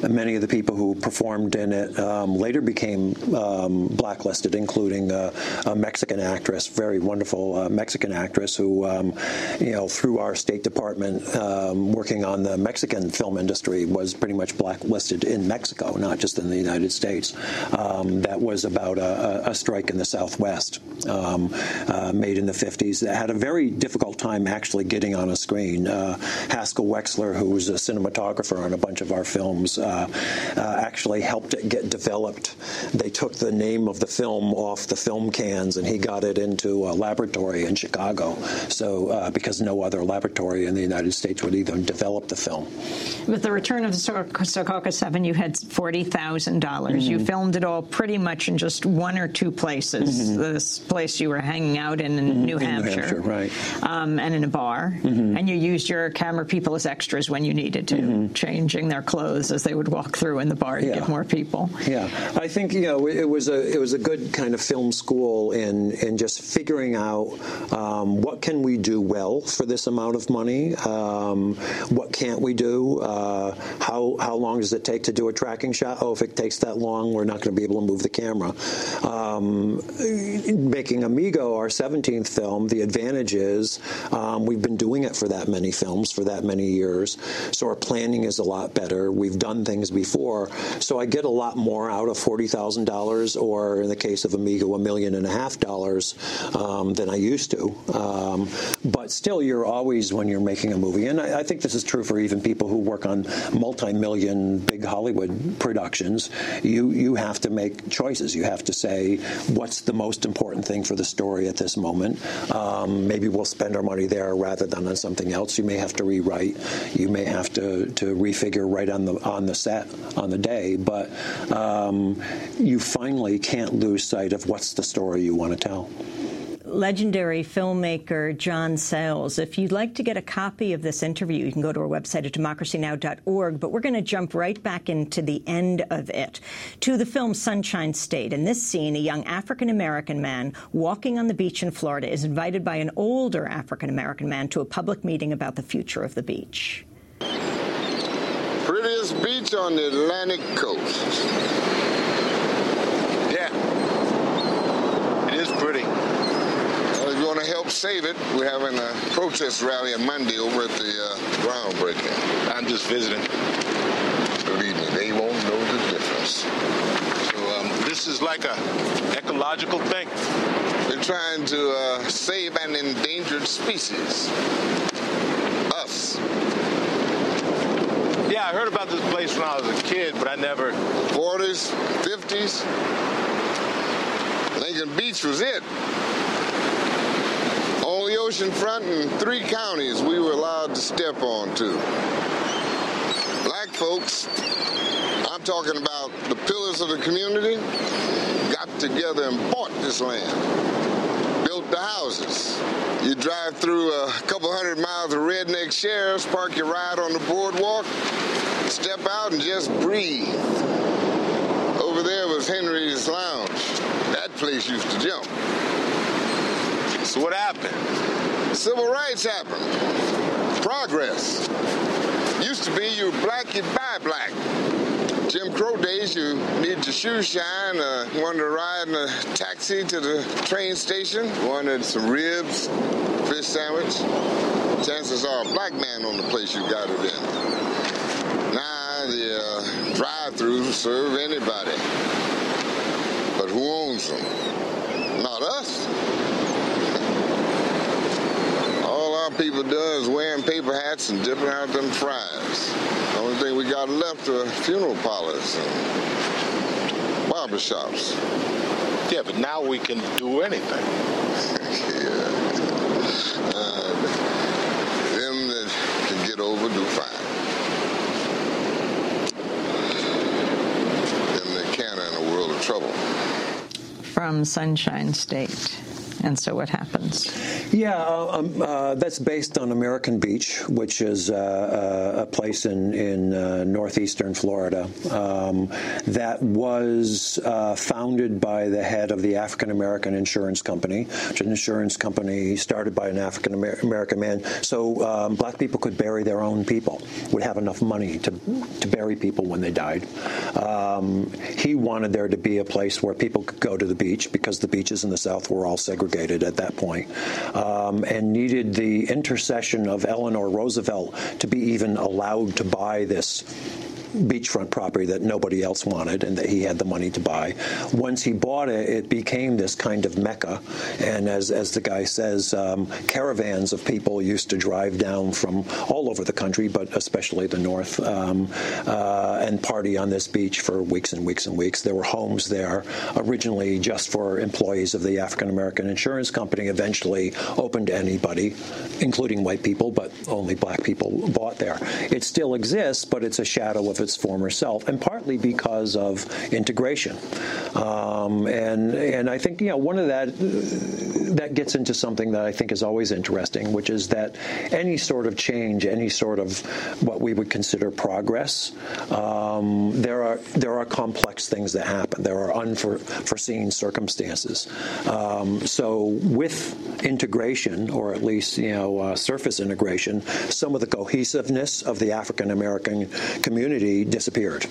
many of the people who performed in it um, later became um, blacklisted, including a Mexican actress, very wonderful uh, Mexican actress who, um, you know, through our State Department um, working on the Mexican film industry, was pretty much blacklisted in Mexico, not just in the United States. Um, that was about a, a, strike in the Southwest um, uh, made in the 50s that had a very difficult time actually getting on a screen. Uh, Haskell Wexler, who was a cinematographer on a bunch of our films, uh, uh, actually helped it get developed. They took the name of the film off the film cans and he got it into a laboratory in Chicago. So, uh, because no other laboratory in the United States would even develop the film. With the return of the Secaucus 7, you had 40,000 dollars. Mm-hmm. You filmed it all pretty much in just one or two places. Mm-hmm. This place you were hanging out in in mm-hmm. New Hampshire, New Hampshire right, um, and in a bar. Mm-hmm. And you used your camera people as extras when you needed to, Mm-hmm. changing their clothes as they would walk through in the bar to Yeah. get more people. Yeah, I think you know it was a it was a good kind of film school in in just figuring out um, what can we do well for this amount of money, um, what can't we do, uh, how how long does it take to do a tracking shot? Oh, if it takes that long, we're not going to be able to move the camera. Um, making Amigo, our 17th film, the advantage is um, we've been doing it for that many films for that many years, so our planning is a lot better. We've done things before, so I get a lot more out of forty thousand dollars, or in the case of Amigo, a million and a half dollars um, than I used to. Um, but still, you're always when you're making a movie, and I, I think this is true for even people who work on multi-million big Hollywood productions. You you have to make choices. You have to say what's the most important thing for the story at this moment. Um, maybe we'll spend our money there rather than on something else. You may have to rewrite. You may have to, to refigure right on the on the set on the day. But um, you finally can't lose sight of what's the story you want to tell legendary filmmaker John Sayles. If you'd like to get a copy of this interview, you can go to our website at democracynow.org. But we're going to jump right back into the end of it to the film Sunshine State. In this scene, a young African American man walking on the beach in Florida is invited by an older African American man to a public meeting about the future of the beach. Prettiest beach on the Atlantic coast. Yeah, it is pretty. Well, if you want to help save it, we're having a protest rally on Monday over at the uh, groundbreaking. I'm just visiting. Believe me, they won't know the difference. So um, this is like a ecological thing. They're trying to uh, save an endangered species. Us. Yeah, I heard about this place when I was a kid, but I never. 40s, 50s. Lincoln Beach was it. Only ocean front in three counties we were allowed to step onto. Black folks, I'm talking about the pillars of the community, got together and bought this land, built the houses. You drive through a couple hundred miles of redneck sheriffs, park your ride on the boardwalk, step out and just breathe. Over there was Henry's Lounge. That place used to jump. So what happened? Civil rights happened. Progress. Used to be you black, you buy black. Jim Crow days, you needed your shoes shine, uh, wanted to ride in a taxi to the train station, wanted some ribs, fish sandwich. Chances are a black man on the place you got it in. Now the uh, drive-throughs serve anybody. But who owns them? Not us. All our people do is wearing paper hats and dipping out them fries. The only thing we got left are funeral parlors and barbershops. Yeah, but now we can do anything. yeah. Uh, them that can get over do fine. Them that can't are in a world of trouble. From Sunshine State. And so what happens? Yeah, uh, um, uh, that's based on American Beach, which is uh, a place in in uh, northeastern Florida um, that was uh, founded by the head of the African American Insurance Company, which is an insurance company started by an African American man, so um, black people could bury their own people, would have enough money to to bury people when they died. Um, he wanted there to be a place where people could go to the beach because the beaches in the South were all segregated at that point, um, and needed the intercession of Eleanor Roosevelt to be even allowed to buy this beachfront property that nobody else wanted and that he had the money to buy. Once he bought it, it became this kind of mecca. And as, as the guy says, um, caravans of people used to drive down from all over the country, but especially the north, um, uh, and party on this beach for weeks and weeks and weeks. There were homes there originally just for employees of the African American Insurance Company, eventually opened to anybody, including white people, but only black people bought there. It still exists, but it's a shadow of its former self, and partly because of integration. Um, and and I think you know one of that that gets into something that I think is always interesting, which is that any sort of change, any sort of what we would consider progress, um, there are there are complex things that happen. There are unforeseen circumstances. Um, so with integration, or at least you know uh, surface integration, some of the cohesiveness of the African American community disappeared.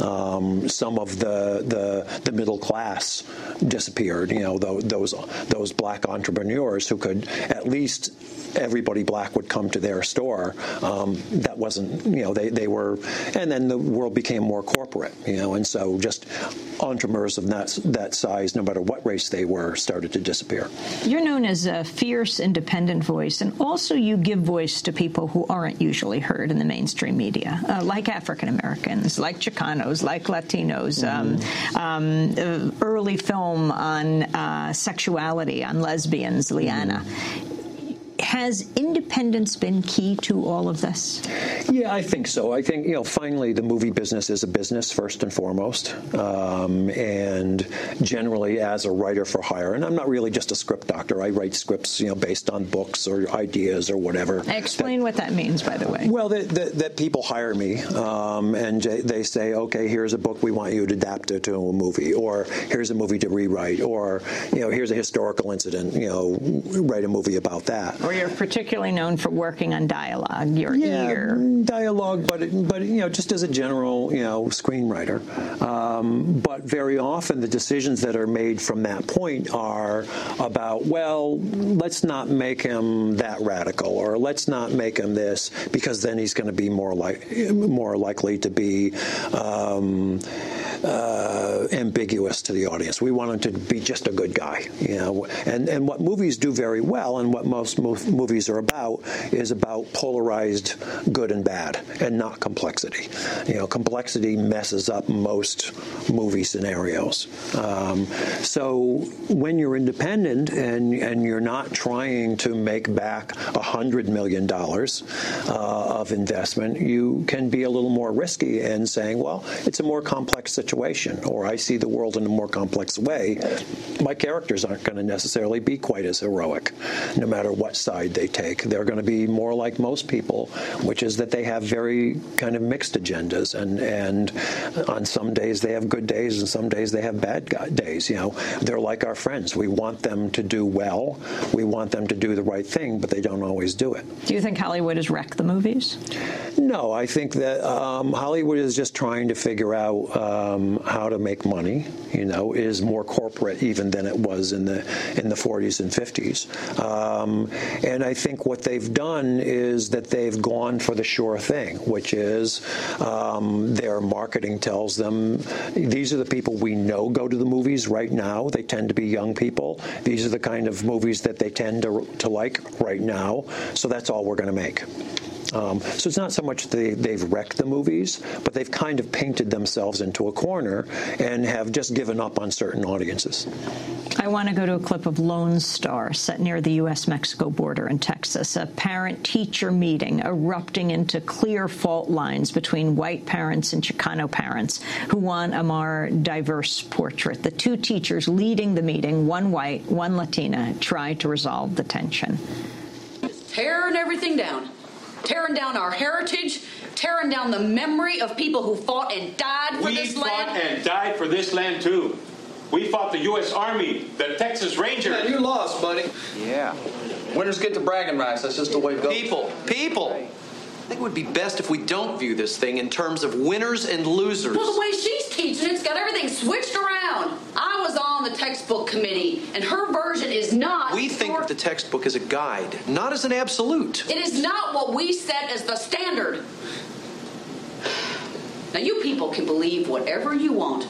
Um, some of the, the the middle class disappeared. You know, tho- those those black entrepreneurs who could at least everybody black would come to their store. Um, that wasn't, you know, they, they were, and then the world became more corporate, you know, and so just entrepreneurs of that, that size, no matter what race they were, started to disappear. You're known as a fierce, independent voice, and also you give voice to people who aren't usually heard in the mainstream media, uh, like African Americans, like Chicanos, like Latinos. Um, um, uh, early film on uh, sexuality, on lesbians, Lianna. Has independence been key to all of this? Yeah, I think so. I think, you know, finally the movie business is a business first and foremost. Um, and generally as a writer for hire, and I'm not really just a script doctor, I write scripts, you know, based on books or ideas or whatever. I Explain what that means, by the way. Well, that, that, that people hire me um, and they they say, okay, here's a book we want you to adapt it to a movie, or here's a movie to rewrite, or you know, here's a historical incident, you know, write a movie about that. Or you're particularly known for working on dialogue, your yeah, ear. dialogue, but but you know, just as a general you know screenwriter. Um, but very often the decisions that are made from that point are about well, let's not make him that radical, or let's not make him this because then he's going to be more like more likely to be. Um, uh, ambiguous to the audience. We want him to be just a good guy, you know. And and what movies do very well, and what most mo- movies are about, is about polarized good and bad, and not complexity. You know, complexity messes up most movie scenarios. Um, so when you're independent and and you're not trying to make back a hundred million dollars uh, of investment, you can be a little more risky in saying, well, it's a more complex situation, or I see the world in a more complex way. My characters aren't going to necessarily be quite as heroic, no matter what side they take. They're going to be more like most people, which is that they have very kind of mixed agendas, and and on some days they have good days, and some days they have bad days. You know, they're like our friends. We want them to do well. We want them to do the right thing, but they don't always do it. Do you think Hollywood has wrecked the movies? No, I think that um, Hollywood is just trying to figure out um, how to make money. You know, is more corporate even than it was in the in the 40s and 50s. Um, and I think what they've done is that they've gone for the sure thing, which is um, their marketing tells them these are the people we know go to the movies right now. They tend to be young people. These are the kind of movies that they tend to, to like right now. So that's all we're going to make. Um, so it's not so much they, they've wrecked the movies, but they've kind of painted themselves into a corner and have just given up on certain audiences. I want to go to a clip of Lone Star set near the U.S. Mexico border in Texas. A parent teacher meeting erupting into clear fault lines between white parents and Chicano parents who want a more diverse portrait. The two teachers leading the meeting, one white, one Latina, try to resolve the tension. tearing everything down. Tearing down our heritage, tearing down the memory of people who fought and died for We this fought land. and died for this land too. We fought the U.S. Army, the Texas Rangers. Man, you lost, buddy. Yeah. Winners get the bragging rights. That's just the way it goes. People, people. I think it would be best if we don't view this thing in terms of winners and losers. Well, the way she's teaching it's got everything switched around. I was on the textbook committee, and her version is not. We think of the textbook as a guide, not as an absolute. It is not what we set as the standard. Now, you people can believe whatever you want,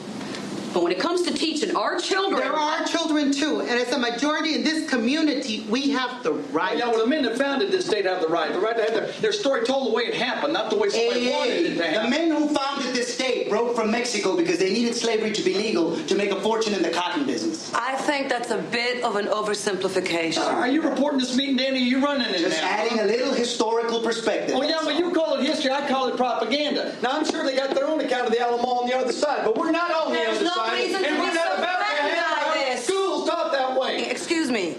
but when it comes to teaching our children. There are children too, and as a majority in this community, we have the right. Yeah, well, the men that founded this state have the right. The right to have their, their story told the way it happened, not the way somebody Hey, wanted it to the men who founded this state broke from Mexico because they needed slavery to be legal to make a fortune in the cotton business. I think that's a bit of an oversimplification. Are you reporting this meeting, Danny? Are you running it Just now? adding a little historical perspective. Oh, yeah, but you call it history, I call it propaganda. Now, I'm sure they got their own account of the Alamo on the other side, but we're not on There's the no other side. reason and be we're not so about to threatened have by our schools taught that way. Excuse me.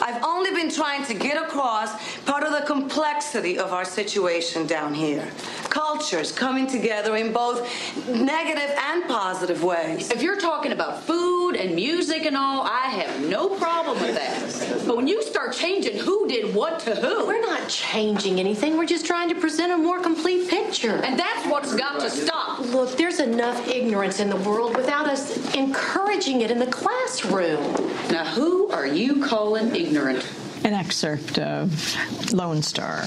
I've only been trying to get across part of the complexity of our situation down here. Cultures coming together in both negative and positive ways. If you're talking about food and music and all, I have no problem with that. But when you start changing who did did what to who? We're not changing anything. We're just trying to present a more complete picture. And that's what's got to stop. Look, there's enough ignorance in the world without us encouraging it in the classroom. Now, who are you calling ignorant? An excerpt of Lone Star.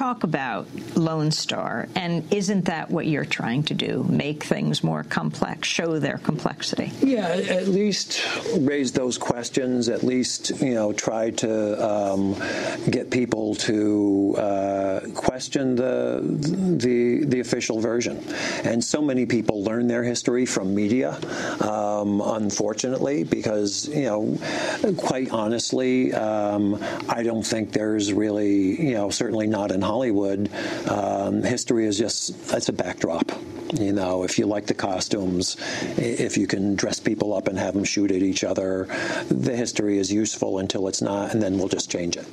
Talk about Lone Star, and isn't that what you're trying to do? Make things more complex, show their complexity. Yeah, at least raise those questions. At least you know try to um, get people to uh, question the the the official version. And so many people learn their history from media, um, unfortunately, because you know, quite honestly, um, I don't think there's really you know certainly not in Hollywood. Um, history is just it's a backdrop. You know, if you like the costumes, if you can dress people up and have them shoot at each other, the history is useful until it's not, and then we'll just change it.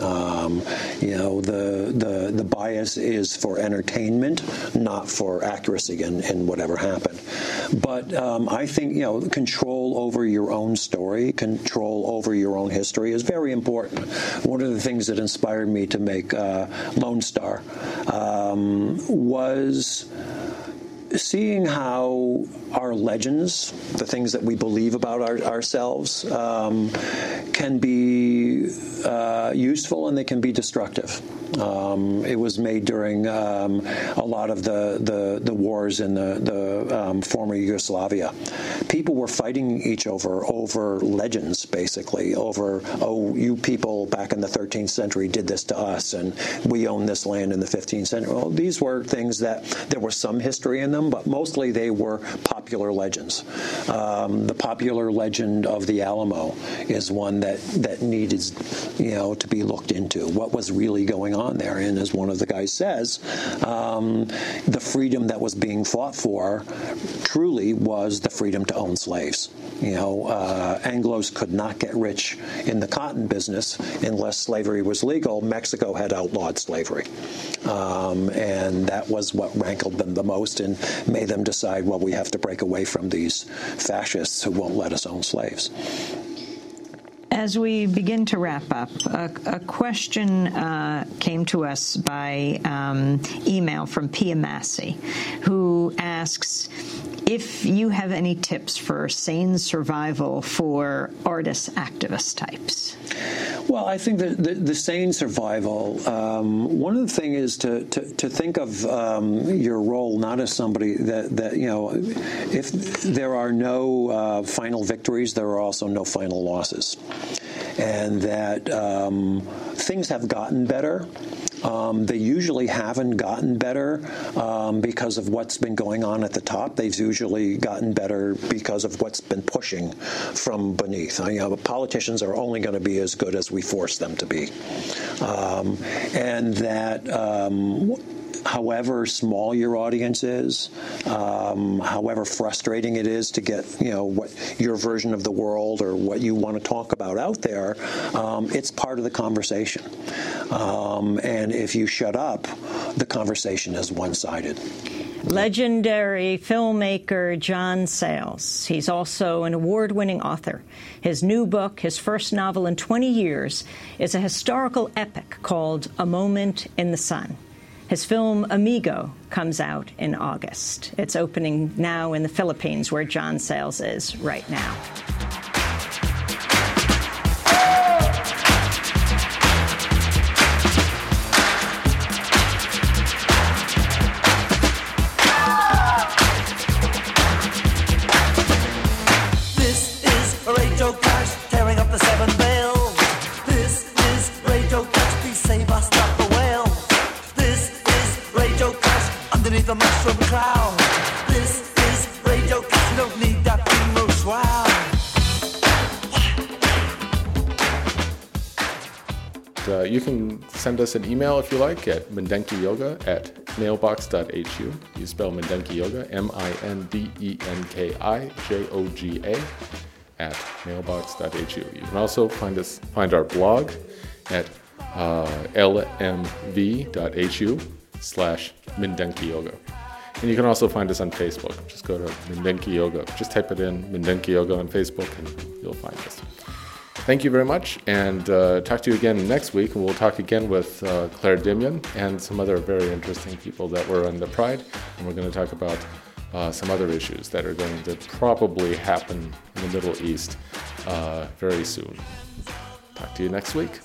Um, you know, the, the the bias is for entertainment, not for accuracy in, whatever happened. But um, I think you know, control over your own story, control over your own history is very important. One of the things that inspired me to make uh, Lone Star um, was seeing how our legends, the things that we believe about our, ourselves, um, can be uh, useful and they can be destructive. Um, it was made during um, a lot of the, the, the wars in the, the um, former Yugoslavia. People were fighting each other over legends, basically, over, oh, you people back in the 13th century did this to us, and we own this land in the 15th century. Well, these were things that there was some history in them, but mostly they were popular legends. Um, the popular legend of the Alamo is one that, that needed, you know, to be looked into. What was really going on there? And as one of the guys says, um, the freedom that was being fought for truly was the freedom to own slaves. You know, uh, Anglos could not get rich in the cotton business unless slavery was legal. Mexico had outlawed slavery. Um, and that was what rankled them the most and made them decide, well, we have to break away from these fascists who won't let us own slaves. As we begin to wrap up, a, a question uh, came to us by um, email from Pia Massey, who asks if you have any tips for sane survival for artist activist types. Well, I think that the, the sane survival, um, one of the things is to, to, to think of um, your role not as somebody that, that, you know, if there are no uh, final victories, there are also no final losses. And that um, things have gotten better. Um, they usually haven't gotten better um, because of what's been going on at the top. They've usually gotten better because of what's been pushing from beneath. I, you know, politicians are only going to be as good as we force them to be, um, and that um, however small your audience is, um, however frustrating it is to get you know what your version of the world or what you want to talk about out there, um, it's part of the conversation. Um, and if you shut up, the conversation is one-sided. Legendary filmmaker John Sayles. He's also an award winning author. His new book, his first novel in 20 years, is a historical epic called A Moment in the Sun. His film Amigo comes out in August. It's opening now in the Philippines, where John Sayles is right now. You can send us an email if you like at mindenkijoga at mailbox.hu. You spell Mindenki Joga, M-I-N-D-E-N-K-I-J-O-G-A at mailbox.hu. You can also find us find our blog at uh, lmv.hu slash Mindenki Joga. And you can also find us on Facebook. Just go to Mindenki Joga. Just type it in, Mindenki Joga on Facebook, and you'll find us. Thank you very much, and uh, talk to you again next week. We'll talk again with uh, Clare Dimyon and some other very interesting people that were in the Pride. And we're going to talk about uh, some other issues that are going to probably happen in the Middle East uh, very soon. Talk to you next week.